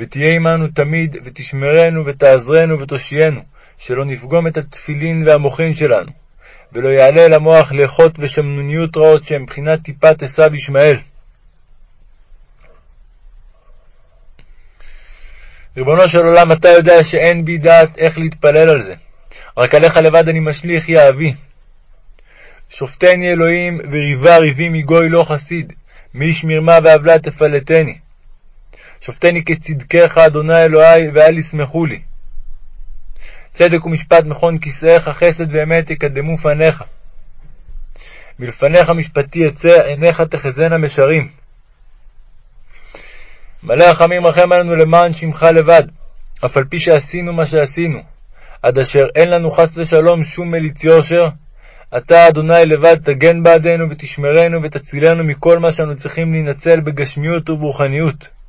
ותהיה עמנו תמיד, ותשמרנו ותעזרנו ותושיינו, שלא נפגום את התפילין והמוחין שלנו, ולא יעלה אל המוח לאכות ושמנוניות רעות שהן מבחינת טיפת עשיו ישמעאל. ריבונו של עולם, אתה יודע שאין בי דעת איך להתפלל על זה. רק עליך לבד אני משליך, יא אבי. שופטני אלוהים, וריבה ריבי מגוי לא חסיד, מאיש מרמה ועוולה תפלטני. שופטני כצדקך, אדוני אלוהי, ואל ישמחו לי. צדק ומשפט מכון כיסאיך, חסד ואמת יקדמו פניך. מלפניך משפטי יצא, עיניך תחזינה משרים. מלא רחמים רחם עלינו למען שמך לבד, אף על פי שעשינו מה שעשינו, עד אשר אין לנו חס ושלום שום מליץ יושר, אתה, אדוני, לבד תגן בעדנו ותשמרנו ותצילנו מכל מה שאנו צריכים להינצל בגשמיות וברוחניות.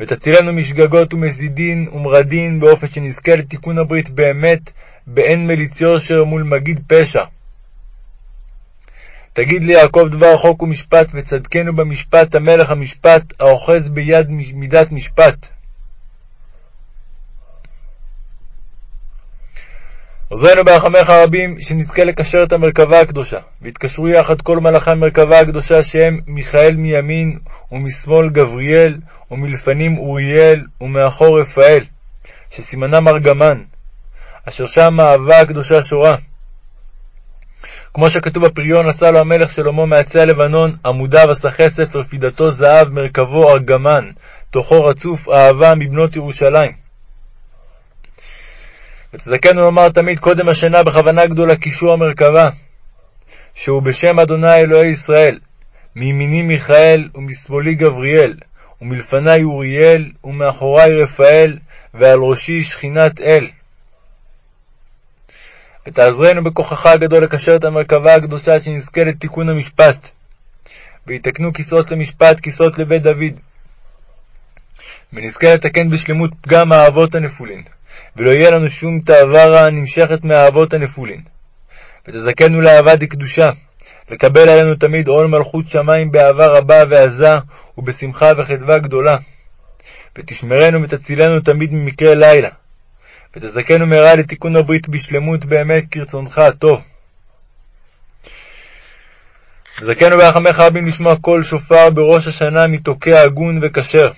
ותצילנו משגגות ומזידין ומרדין, באופן שנזכה לתיקון הברית באמת, באין מליץ יושר מול מגיד פשע. תגיד לי יעקב דבר חוק ומשפט, וצדקנו במשפט המלך המשפט, האוחז ביד מידת משפט. עוזרנו ברחמך הרבים, שנזכה לקשר את המרכבה הקדושה, והתקשרו יחד כל מלאכי המרכבה הקדושה, שהם מיכאל מימין, ומשמאל גבריאל, ומלפנים אוריאל, ומאחור רפאל, שסימנם ארגמן, אשר שם אהבה הקדושה שורה. כמו שכתוב בפריון, עשה לו המלך שלמה מעצי הלבנון, עמודיו עשה כסף, רפידתו זהב, מרכבו ארגמן, תוכו רצוף אהבה מבנות ירושלים. ותזכנו לומר תמיד קודם השינה בכוונה גדולה קישור המרכבה, שהוא בשם אדוני אלוהי ישראל, מימיני מיכאל ומשמאלי גבריאל, ומלפני אוריאל, ומאחורי רפאל, ועל ראשי שכינת אל. ותעזרנו בכוחך הגדול לקשר את המרכבה הקדושה שנזכה לתיקון המשפט. ויתקנו כיסאות למשפט, כיסאות לבית דוד. ונזכה לתקן בשלמות פגם האהבות הנפולין, ולא יהיה לנו שום תאווה רעה נמשכת מהאהבות הנפולין. ותזכנו לאהבה דקדושה, לקבל עלינו תמיד עול מלכות שמיים באהבה רבה ועזה, ובשמחה וחדווה גדולה. ותשמרנו ותצילנו תמיד ממקרה לילה. ותזכנו מהרה לתיקון הברית בשלמות באמת כרצונך הטוב. וזכנו ברחמך רבים לשמוע קול שופר בראש השנה מתוקע הגון וכשר.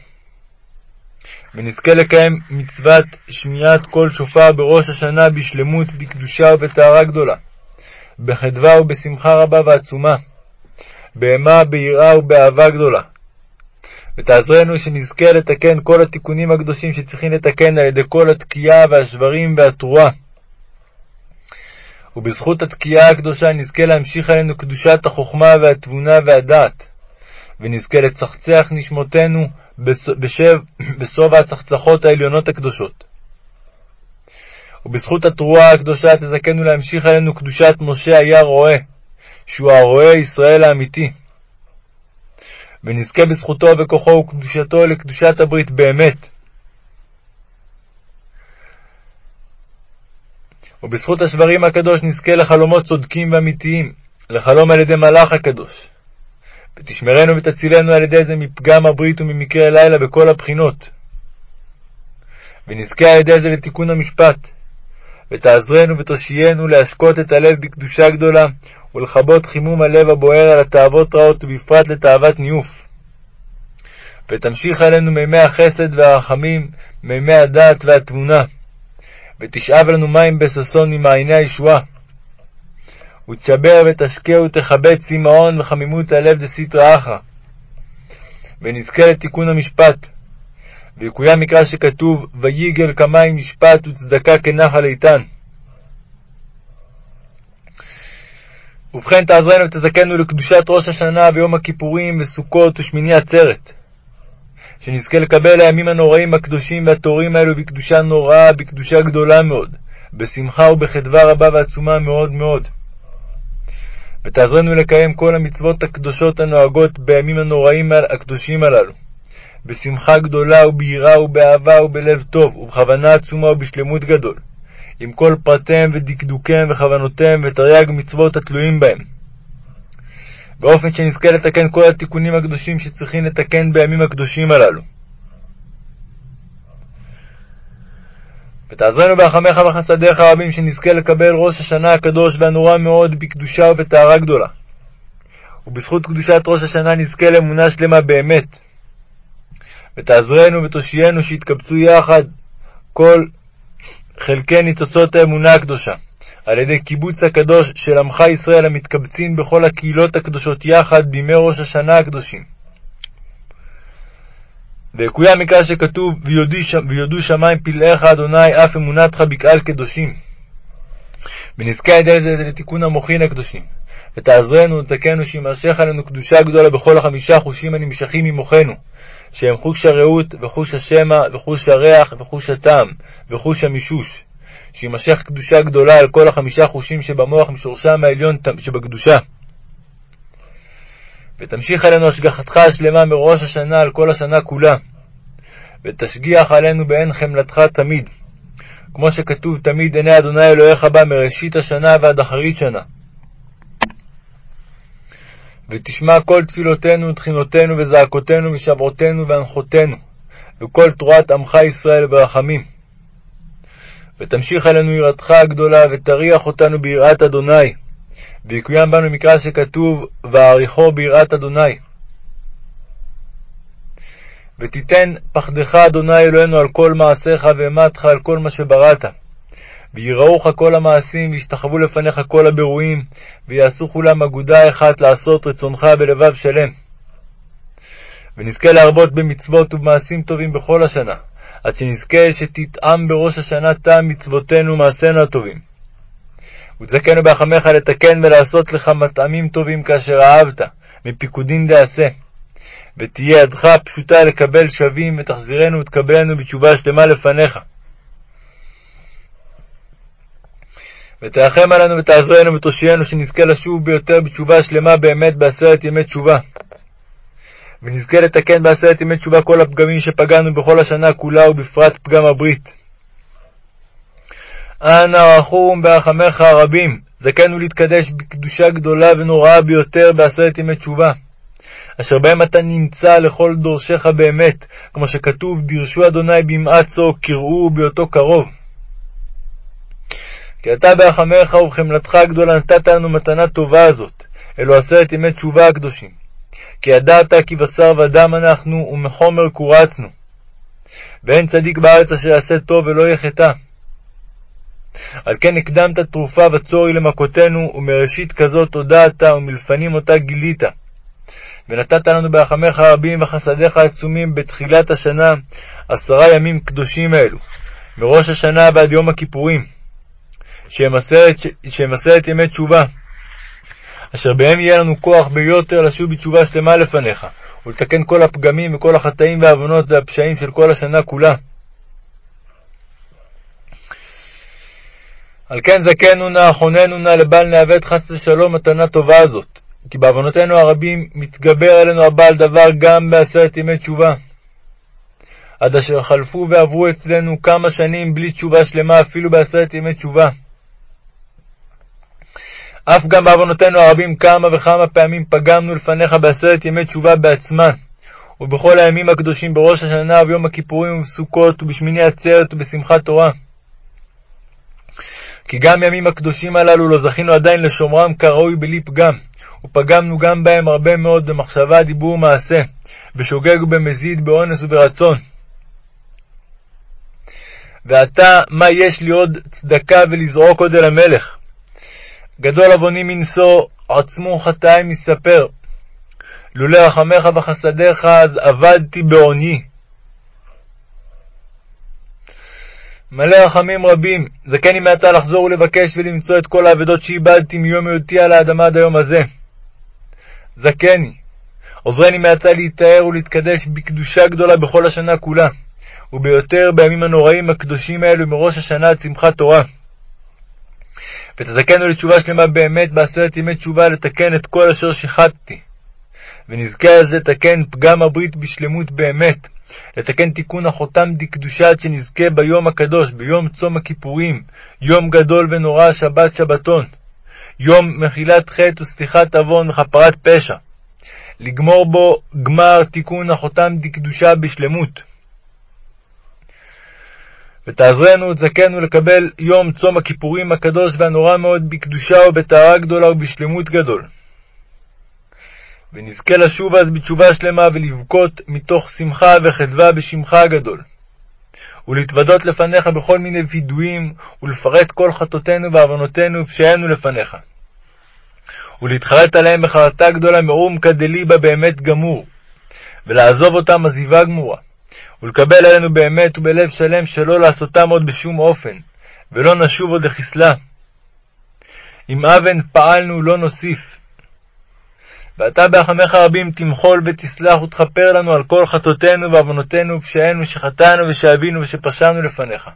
ונזכה לקיים מצוות שמיעת קול שופר בראש השנה בשלמות, בקדושה ובטהרה גדולה, בחדווה ובשמחה רבה ועצומה, באימה, ביראה ובאהבה גדולה. ותעזרנו שנזכה לתקן כל התיקונים הקדושים שצריכים לתקן על ידי כל התקיעה והשברים והתרועה. ובזכות התקיעה הקדושה נזכה להמשיך עלינו קדושת החוכמה והתבונה והדעת, ונזכה לצחצח נשמותינו בשב, בשובע הצחצחות העליונות הקדושות. ובזכות התרועה הקדושה תזכנו להמשיך עלינו קדושת משה היה רועה, שהוא הרועה ישראל האמיתי. ונזכה בזכותו וכוחו וקדושתו לקדושת הברית באמת. ובזכות השברים הקדוש נזכה לחלומות צודקים ואמיתיים, לחלום על ידי מלאך הקדוש. ותשמרנו ותצילנו על ידי זה מפגם הברית וממקרה לילה בכל הבחינות. ונזכה על ידי זה לתיקון המשפט. ותעזרנו ותושיינו להשקות את הלב בקדושה גדולה, ולכבות חימום הלב הבוער על התאוות רעות, ובפרט לתאוות ניאוף. ותמשיך עלינו מימי החסד והרחמים, מימי הדעת והתבונה. ותשאב לנו מים בששון ממעייני הישועה. ותשבר ותשקה ותכבה צמאון וחמימות הלב דסיטרא אחרא. ונזכה לתיקון המשפט. ויקוים מקרא שכתוב, ויגל כמים משפט וצדקה כנחל איתן. ובכן תעזרנו ותזכנו לקדושת ראש השנה ויום הכיפורים וסוכות ושמיני עצרת. שנזכה לקבל הימים הנוראים הקדושים והטהורים האלו בקדושה נוראה, בקדושה גדולה מאוד, בשמחה ובחדווה רבה ועצומה מאוד מאוד. ותעזרנו לקיים כל המצוות הקדושות הנוהגות בימים הנוראים הקדושים הללו, בשמחה גדולה וביראה ובאהבה ובלב טוב, ובכוונה עצומה ובשלמות גדול, עם כל פרטיהם ודקדוקיהם וכוונותיהם ותרי"ג מצוות התלויים בהם. באופן שנזכה לתקן כל התיקונים הקדושים שצריכים לתקן בימים הקדושים הללו. ותעזרנו ברחמך וחסדיך הרבים שנזכה לקבל ראש השנה הקדוש והנורא מאוד בקדושה ובטהרה גדולה. ובזכות קדושת ראש השנה נזכה לאמונה שלמה באמת. ותעזרנו ותושיינו שיתקבצו יחד כל חלקי ניצוצות האמונה הקדושה, על ידי קיבוץ הקדוש של עמך ישראל המתקבצים בכל הקהילות הקדושות יחד בימי ראש השנה הקדושים. ויקוים מכאן שכתוב, ויודו שמיים פלאיך אדוני, אף אמונתך בקהל קדושים. ונזכה ידי זה לתיקון המוחין הקדושים. ותעזרנו ותזכנו שימשך עלינו קדושה גדולה בכל החמישה חושים הנמשכים ממוחנו, שהם חוש הרעות, וחוש השמע, וחוש הריח, וחוש הטעם, וחוש המישוש. שימשך קדושה גדולה על כל החמישה חושים שבמוח משורשם העליון שבקדושה. ותמשיך עלינו השגחתך השלמה מראש השנה על כל השנה כולה, ותשגיח עלינו בעין חמלתך תמיד, כמו שכתוב תמיד עיני אדוני אלוהיך בה מראשית השנה ועד אחרית שנה. ותשמע כל תפילותינו ותחינותינו וזעקותינו ושברותינו והנחותינו, וכל תרועת עמך ישראל ברחמים. ותמשיך עלינו יראתך הגדולה, ותריח אותנו ביראת אדוני. ויקוים בנו מקרא שכתוב, ואריכו ביראת אדוני. ותיתן פחדך אדוני אלוהינו על כל מעשיך ואימתך על כל מה שבראת. ויראוך כל המעשים, וישתחוו לפניך כל הבירואים, ויעשו כולם אגודה אחת לעשות רצונך בלבב שלם. ונזכה להרבות במצוות ובמעשים טובים בכל השנה, עד שנזכה שתטעם בראש השנה טעם מצוותינו ומעשינו הטובים. ותזכנו בהחמך לתקן ולעשות לך מטעמים טובים כאשר אהבת, מפיקודין דעשה. ותהיה ידך פשוטה לקבל שווים, ותחזירנו ותקבלנו בתשובה שלמה לפניך. ותרחם עלינו ותעזרנו ותושיינו שנזכה לשוב ביותר בתשובה שלמה באמת בעשרת ימי תשובה. ונזכה לתקן בעשרת ימי תשובה כל הפגמים שפגענו בכל השנה כולה ובפרט פגם הברית. אנא רחום ברחמך הרבים, זכנו להתקדש בקדושה גדולה ונוראה ביותר בעשרת ימי תשובה. אשר בהם אתה נמצא לכל דורשיך באמת, כמו שכתוב, דירשו אדוני במעצו, קראו בהיותו קרוב. כי אתה ברחמך ובחמלתך הגדולה נתת לנו מתנה טובה הזאת, אלו עשרת ימי תשובה הקדושים. כי ידעת כי בשר ודם אנחנו, ומחומר קורצנו. ואין צדיק בארץ אשר יעשה טוב ולא יחטא. על כן הקדמת תרופה וצורי למכותינו, ומראשית כזאת הודעת, ומלפנים אותה גילית. ונתת לנו ברחמיך הרבים וחסדיך העצומים בתחילת השנה עשרה ימים קדושים אלו, מראש השנה ועד יום הכיפורים, שהם עשרת ימי תשובה, אשר בהם יהיה לנו כוח ביותר לשוב בתשובה שלמה לפניך, ולתקן כל הפגמים וכל החטאים והעוונות והפשעים של כל השנה כולה. על כן זכנו נא, חוננו נא לבל נאבד חס ושלום מתנה טובה הזאת, כי בעוונותינו הרבים מתגבר עלינו הבעל דבר גם בעשרת ימי תשובה. עד אשר חלפו ועברו אצלנו כמה שנים בלי תשובה שלמה אפילו בעשרת ימי תשובה. אף גם בעוונותינו הרבים כמה וכמה פעמים פגמנו לפניך בעשרת ימי תשובה בעצמן, ובכל הימים הקדושים בראש השנה וביום הכיפורים ובסוכות ובשמיני עצרת ובשמחת תורה. כי גם ימים הקדושים הללו לא זכינו עדיין לשומרם כראוי בלי פגם, ופגמנו גם בהם הרבה מאוד במחשבה, דיבור ומעשה, בשוגג ובמזיד, באונס וברצון. ועתה, מה יש לי עוד צדקה ולזרוק עוד אל המלך? גדול עווני מנשוא, עצמו חטאי מספר. לולא רחמך וחסדיך, אז אבדתי בעוני. מלא רחמים רבים, זכני מעתה לחזור ולבקש ולמצוא את כל האבדות שאיבדתי מיום היותי על האדמה עד היום הזה. זכני, עוזרני מעתה להיטהר ולהתקדש בקדושה גדולה בכל השנה כולה, וביותר בימים הנוראים הקדושים האלו מראש השנה עד שמחת תורה. ותזכנו לתשובה שלמה באמת בעשרת ימי תשובה לתקן את כל אשר שיחדתי. ונזכה על זה לתקן פגם הברית בשלמות באמת, לתקן תיקון החותם דקדושה עד שנזכה ביום הקדוש, ביום צום הכיפורים, יום גדול ונורא שבת שבתון, יום מחילת חטא וסליחת עוון וכפרת פשע, לגמור בו גמר תיקון החותם דקדושה בשלמות. ותעזרנו ותזכנו לקבל יום צום הכיפורים הקדוש והנורא מאוד בקדושה ובטהרה גדולה ובשלמות גדול. ונזכה לשוב אז בתשובה שלמה ולבכות מתוך שמחה וחדווה בשמך הגדול. ולהתוודות לפניך בכל מיני וידויים, ולפרט כל חטאותינו ועוונותינו ופשעינו לפניך. ולהתחרט עליהם בחרטה גדולה מעומקא דליבה באמת גמור, ולעזוב אותם עזיבה גמורה, ולקבל עלינו באמת ובלב שלם שלא לעשותם עוד בשום אופן, ולא נשוב עוד לחסלה. אם אבן פעלנו לא נוסיף, ואתה בהחמך הרבים תמחול ותסלח ותכפר לנו על כל חטאותינו ועוונותינו ופשעינו שחטאנו ושאבינו ושפשענו לפניך.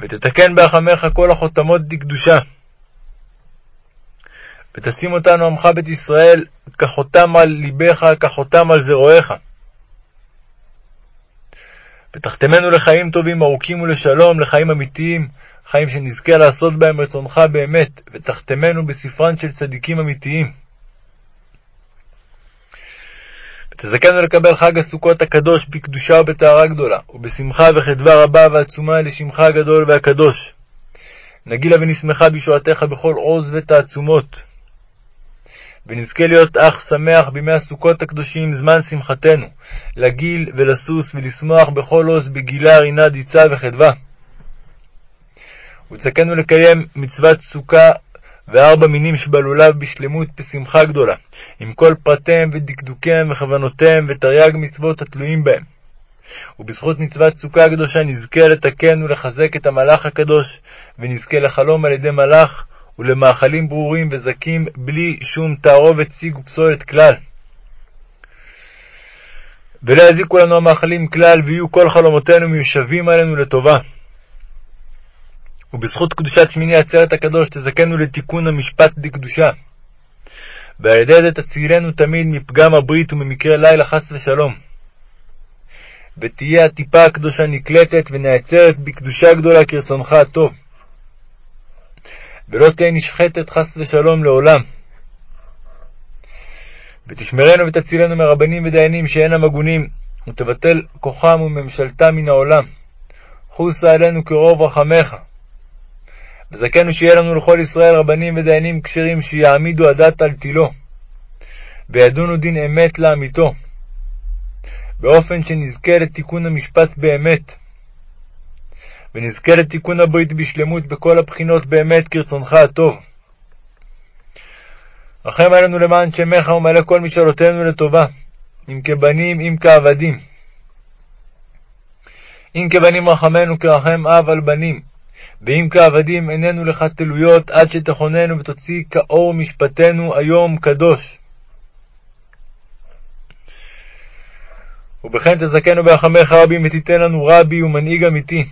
ותתקן בהחמך כל החותמות דקדושה. ותשים אותנו עמך בית ישראל כחותם על ליבך, כחותם על זרועך. ותחתמנו לחיים טובים, ארוכים ולשלום, לחיים אמיתיים, חיים שנזכה לעשות בהם רצונך באמת, ותחתמנו בספרן של צדיקים אמיתיים. ותזכנו לקבל חג הסוכות הקדוש בקדושה ובטהרה גדולה, ובשמחה וחדווה רבה ועצומה לשמך הגדול והקדוש. נגילה ונשמחה בישועתך בכל עוז ותעצומות. ונזכה להיות אח שמח בימי הסוכות הקדושים, זמן שמחתנו, לגיל ולסוס ולשמוח בכל עוז בגילה, רינה, דיצה וחדווה. ותזכנו לקיים מצוות סוכה וארבע מינים שבלולב בשלמות בשמחה גדולה, עם כל פרטיהם ודקדוקיהם וכוונותיהם ותרי"ג מצוות התלויים בהם. ובזכות מצוות סוכה הקדושה נזכה לתקן ולחזק את המלאך הקדוש, ונזכה לחלום על ידי מלאך ולמאכלים ברורים וזכים בלי שום תערובת ציג ופסולת כלל. ולא יזיקו לנו המאכלים כלל, ויהיו כל חלומותינו מיושבים עלינו לטובה. ובזכות קדושת שמיני עצרת הקדוש תזכנו לתיקון המשפט דקדושה. ועל ידי זה תצילנו תמיד מפגם הברית וממקרה לילה חס ושלום. ותהיה הטיפה הקדושה נקלטת ונעצרת בקדושה גדולה כרצונך הטוב. ולא תהיה נשחטת חס ושלום לעולם. ותשמרנו ותצילנו מרבנים ודיינים שאינם הגונים, ותבטל כוחם וממשלתם מן העולם. חוסה עלינו כרוב רחמך. וזכנו שיהיה לנו לכל ישראל רבנים ודיינים כשרים שיעמידו הדת על תילו, וידונו דין אמת לאמיתו, באופן שנזכה לתיקון המשפט באמת, ונזכה לתיקון הברית בשלמות בכל הבחינות באמת כרצונך הטוב. רחם עלינו למען שמך ומלא כל משאלותינו לטובה, אם כבנים אם כעבדים. אם כבנים רחמנו כרחם אב על בנים, ואם כעבדים עינינו לך תלויות עד שתכוננו ותוציא כאור משפטנו היום קדוש. ובכן תזכנו ברחמך רבים ותיתן לנו רבי ומנהיג אמיתי.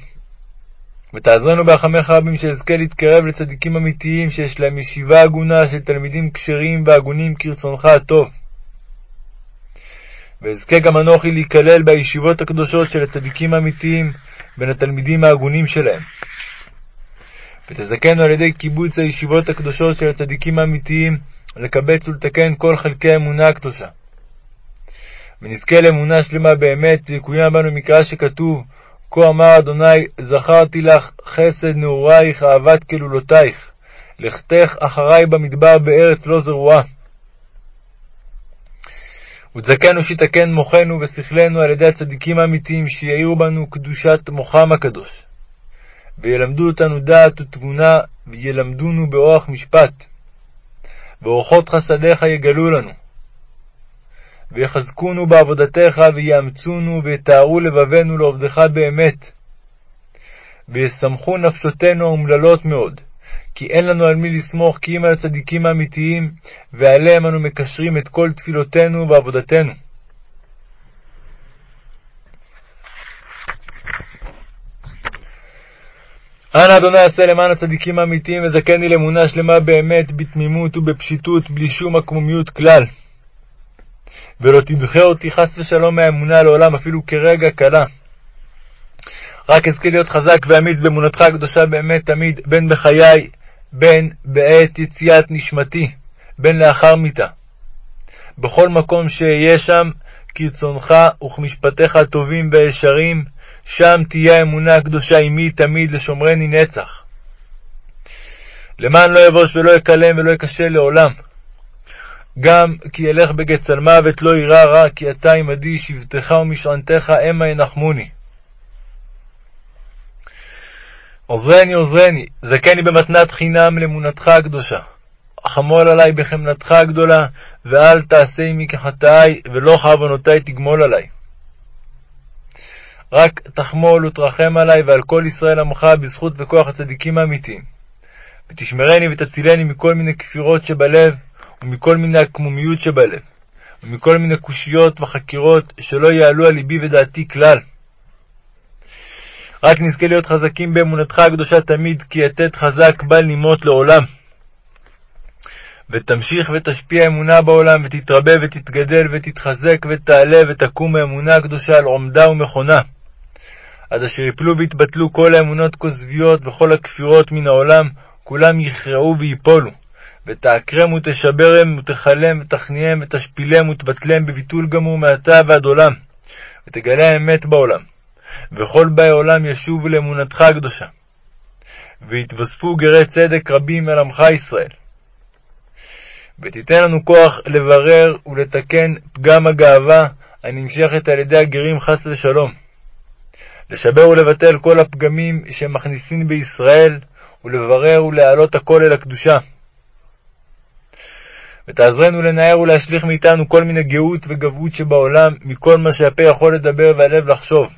ותעזרנו ברחמך רבים שאזכה להתקרב לצדיקים אמיתיים שיש להם ישיבה הגונה של תלמידים כשרים והגונים כרצונך הטוב. ואזכה גם אנוכי להיכלל בישיבות הקדושות של הצדיקים האמיתיים בין התלמידים ההגונים שלהם. ותזכנו על ידי קיבוץ הישיבות הקדושות של הצדיקים האמיתיים לקבץ ולתקן כל חלקי האמונה הקדושה. ונזכה לאמונה שלמה באמת, ויקוים בנו מקרא שכתוב, כה אמר אדוני, זכרתי לך חסד נעורייך, אהבת כלולותייך, לכתך אחרי במדבר בארץ לא זרועה. ותזכנו שיתקן מוחנו ושכלנו על ידי הצדיקים האמיתיים, שיאירו בנו קדושת מוחם הקדוש. וילמדו אותנו דעת ותבונה, וילמדונו באורח משפט. ואורחות חסדיך יגלו לנו. ויחזקונו בעבודתך, ויאמצונו, ויתארו לבבנו לעובדך באמת. וישמחו נפשותינו האומללות מאוד, כי אין לנו על מי לסמוך כי אם על הצדיקים האמיתיים, ועליהם אנו מקשרים את כל תפילותינו ועבודתנו. אנא אדוני עשה למען הצדיקים האמיתיים, וזכני לאמונה שלמה באמת, בתמימות ובפשיטות, בלי שום עקמומיות כלל. ולא תדחה אותי חס ושלום מהאמונה לעולם, אפילו כרגע קלה. רק אזכה להיות חזק ואמיץ באמונתך הקדושה באמת תמיד, בין בחיי, בין בעת יציאת נשמתי, בין לאחר מיתה. בכל מקום שאהיה שם, כרצונך וכמשפטיך הטובים והישרים, שם תהיה האמונה הקדושה עמי תמיד לשומרני נצח. למען לא יבוש ולא יקלם ולא יקשה לעולם. גם כי אלך בגץ על מוות לא אירע רע, כי אתה עמדי שבטך ומשענתך המה ינחמוני. עוזרני עוזרני, זכני במתנת חינם לאמונתך הקדושה. חמול עלי בחמנתך הגדולה, ואל תעשה עמי כחטאי, ולא כעוונותי תגמול עלי. רק תחמול ותרחם עלי ועל כל ישראל עמך בזכות וכוח הצדיקים האמיתיים. ותשמרני ותצילני מכל מיני כפירות שבלב, ומכל מיני עקמומיות שבלב, ומכל מיני קושיות וחקירות שלא יעלו על ליבי ודעתי כלל. רק נזכה להיות חזקים באמונתך הקדושה תמיד, כי יתד חזק בל נימות לעולם. ותמשיך ותשפיע אמונה בעולם, ותתרבה ותתגדל ותתחזק ותעלה ותקום האמונה הקדושה על עומדה ומכונה. עד אשר יפלו ויתבטלו כל האמונות כוזביות וכל הכפירות מן העולם, כולם יכרעו ויפולו. ותעקרם ותשברם ותכלם ותכניעם ותשפילם ותבטלם בביטול גמור מעתה ועד עולם, ותגלה האמת בעולם, וכל באי עולם ישובו לאמונתך הקדושה. ויתווספו גרי צדק רבים אל עמך ישראל. ותיתן לנו כוח לברר ולתקן פגם הגאווה הנמשכת על ידי הגרים חס ושלום. לשבר ולבטל כל הפגמים שמכניסים בישראל, ולברר ולהעלות הכל אל הקדושה. ותעזרנו לנער ולהשליך מאיתנו כל מיני גאות וגבות שבעולם, מכל מה שהפה יכול לדבר והלב לחשוב.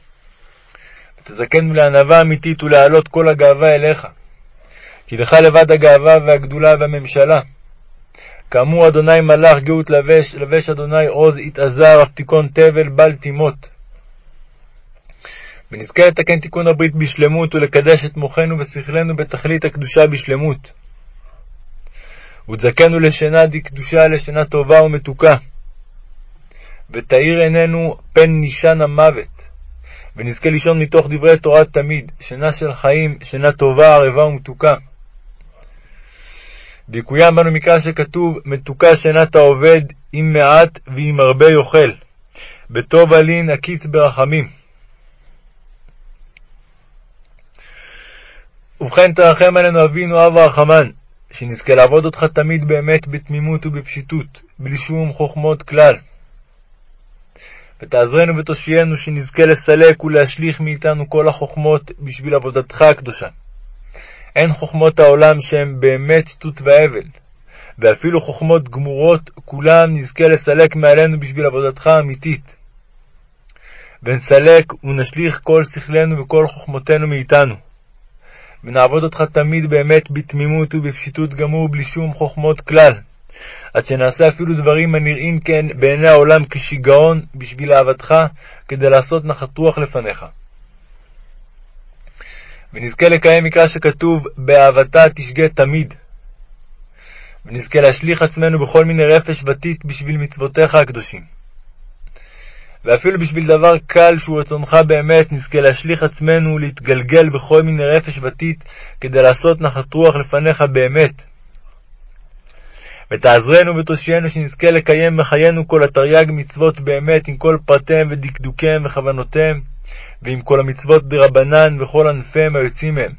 ותזכנו לענווה אמיתית ולהעלות כל הגאווה אליך. כי לך לבד הגאווה והגדולה והממשלה. כאמור, אדוני מלאך גאות לבש, לבש אדוני עוז, יתעזר, אף תיכון תבל, בל תימות. ונזכה לתקן תיקון הברית בשלמות ולקדש את מוחנו ושכלנו בתכלית הקדושה בשלמות. ותזכנו לשינה דקדושה לשינה טובה ומתוקה. ותאיר עינינו פן נישן המוות, ונזכה לישון מתוך דברי תורה תמיד, שינה של חיים, שינה טובה, ערבה ומתוקה. ויקוים בנו מקרא שכתוב, מתוקה שינת העובד, עם מעט ועם הרבה יאכל. בטוב אלין הקיץ ברחמים. ובכן תרחם עלינו אבינו אב הרחמן, שנזכה לעבוד אותך תמיד באמת בתמימות ובפשיטות, בלי שום חוכמות כלל. ותעזרנו ותושיינו שנזכה לסלק ולהשליך מאיתנו כל החוכמות בשביל עבודתך הקדושה. אין חוכמות העולם שהן באמת שטות והבל, ואפילו חוכמות גמורות, כולם נזכה לסלק מעלינו בשביל עבודתך האמיתית. ונסלק ונשליך כל שכלנו וכל חוכמותינו מאיתנו. ונעבוד אותך תמיד באמת בתמימות ובפשיטות גמור, בלי שום חוכמות כלל, עד שנעשה אפילו דברים הנראים כן בעיני העולם כשיגעון בשביל אהבתך, כדי לעשות נחת רוח לפניך. ונזכה לקיים מקרא שכתוב, באהבתה תשגה תמיד. ונזכה להשליך עצמנו בכל מיני רפש ותית בשביל מצוותיך הקדושים. ואפילו בשביל דבר קל שהוא רצונך באמת, נזכה להשליך עצמנו ולהתגלגל בכל מיני רפש ותית, כדי לעשות נחת רוח לפניך באמת. ותעזרנו ותושיינו שנזכה לקיים בחיינו כל התרי"ג מצוות באמת, עם כל פרטיהם ודקדוקיהם וכוונותיהם, ועם כל המצוות דרבנן וכל ענפיהם היוצאים מהם.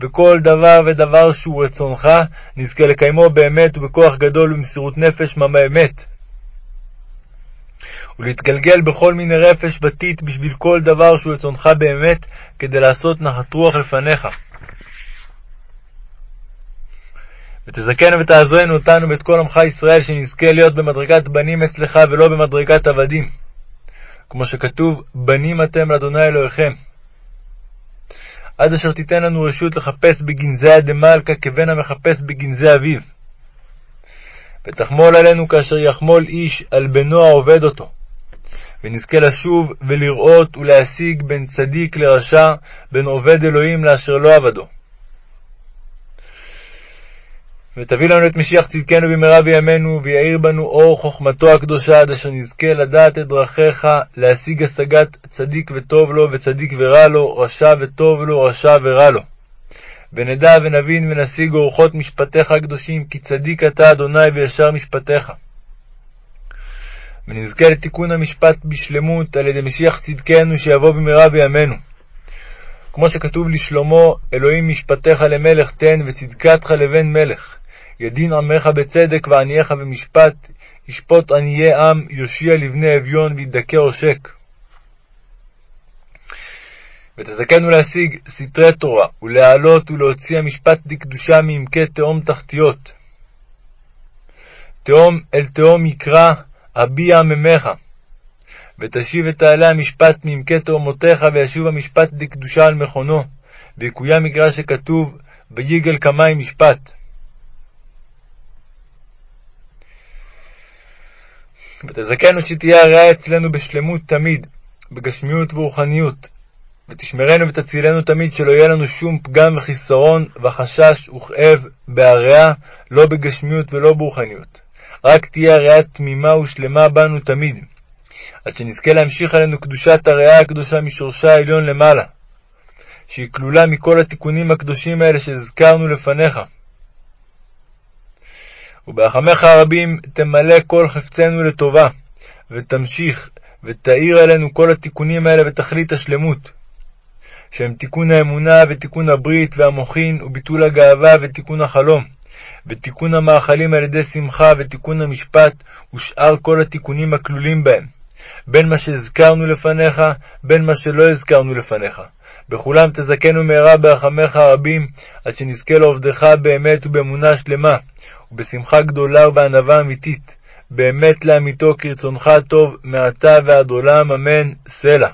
וכל דבר ודבר שהוא רצונך, נזכה לקיימו באמת ובכוח גדול ובמסירות נפש מה באמת. ולהתגלגל בכל מיני רפש ותית בשביל כל דבר שהוא רצונך באמת, כדי לעשות נחת רוח לפניך. ותזכנו ותעזרנו אותנו ואת כל עמך ישראל, שנזכה להיות במדרגת בנים אצלך ולא במדרגת עבדים. כמו שכתוב, בנים אתם לאדוני אלוהיכם. עד אשר תיתן לנו רשות לחפש בגנזי דמלכה כבן המחפש בגנזי אביו. ותחמול עלינו כאשר יחמול איש על בנו העובד אותו. ונזכה לשוב ולראות ולהשיג בין צדיק לרשע, בין עובד אלוהים לאשר לא עבדו. ותביא לנו את משיח צדקנו במהרה בימינו, ויאיר בנו אור חוכמתו הקדושה, עד אשר נזכה לדעת את דרכיך, להשיג השגת צדיק וטוב לו, וצדיק ורע לו, רשע וטוב לו, רשע ורע לו. ונדע ונבין ונשיג אורחות משפטיך הקדושים, כי צדיק אתה, אדוני, וישר משפטיך. ונזכה לתיקון המשפט בשלמות על ידי משיח צדקנו, שיבוא במהרה בימינו. כמו שכתוב לשלמה, אלוהים משפטיך למלך תן, וצדקתך לבן מלך. ידין עמך בצדק וענייך במשפט, ישפוט עניי עם, יושיע לבני אביון, וידכא עושק. ותזכנו להשיג סתרי תורה, ולהעלות ולהוציא המשפט לקדושה מעמקי תהום תחתיות. תהום אל תהום יקרא, אביע ממך. ותשיב את תעלה המשפט מעמקי תהומותיך, וישוב המשפט לקדושה על מכונו, ויקוים מקרא שכתוב, ויגל כמים משפט. ותזכנו שתהיה הריאה אצלנו בשלמות תמיד, בגשמיות ורוחניות, ותשמרנו ותצילנו תמיד שלא יהיה לנו שום פגם וחיסרון וחשש וכאב בהריאה, לא בגשמיות ולא ברוחניות. רק תהיה הריאה תמימה ושלמה בנו תמיד, עד שנזכה להמשיך עלינו קדושת הריאה הקדושה משורשה העליון למעלה, שהיא כלולה מכל התיקונים הקדושים האלה שהזכרנו לפניך. וברחמך הרבים תמלא כל חפצנו לטובה, ותמשיך, ותאיר עלינו כל התיקונים האלה בתכלית השלמות, שהם תיקון האמונה ותיקון הברית והמוחין, וביטול הגאווה ותיקון החלום, ותיקון המאכלים על ידי שמחה ותיקון המשפט, ושאר כל התיקונים הכלולים בהם, בין מה שהזכרנו לפניך, בין מה שלא הזכרנו לפניך. בכולם תזכנו מהרה ברחמך הרבים, עד שנזכה לעובדך באמת ובאמונה שלמה, ובשמחה גדולה ובענווה אמיתית, באמת לאמיתו כרצונך הטוב, מעתה ועד עולם, אמן, סלע.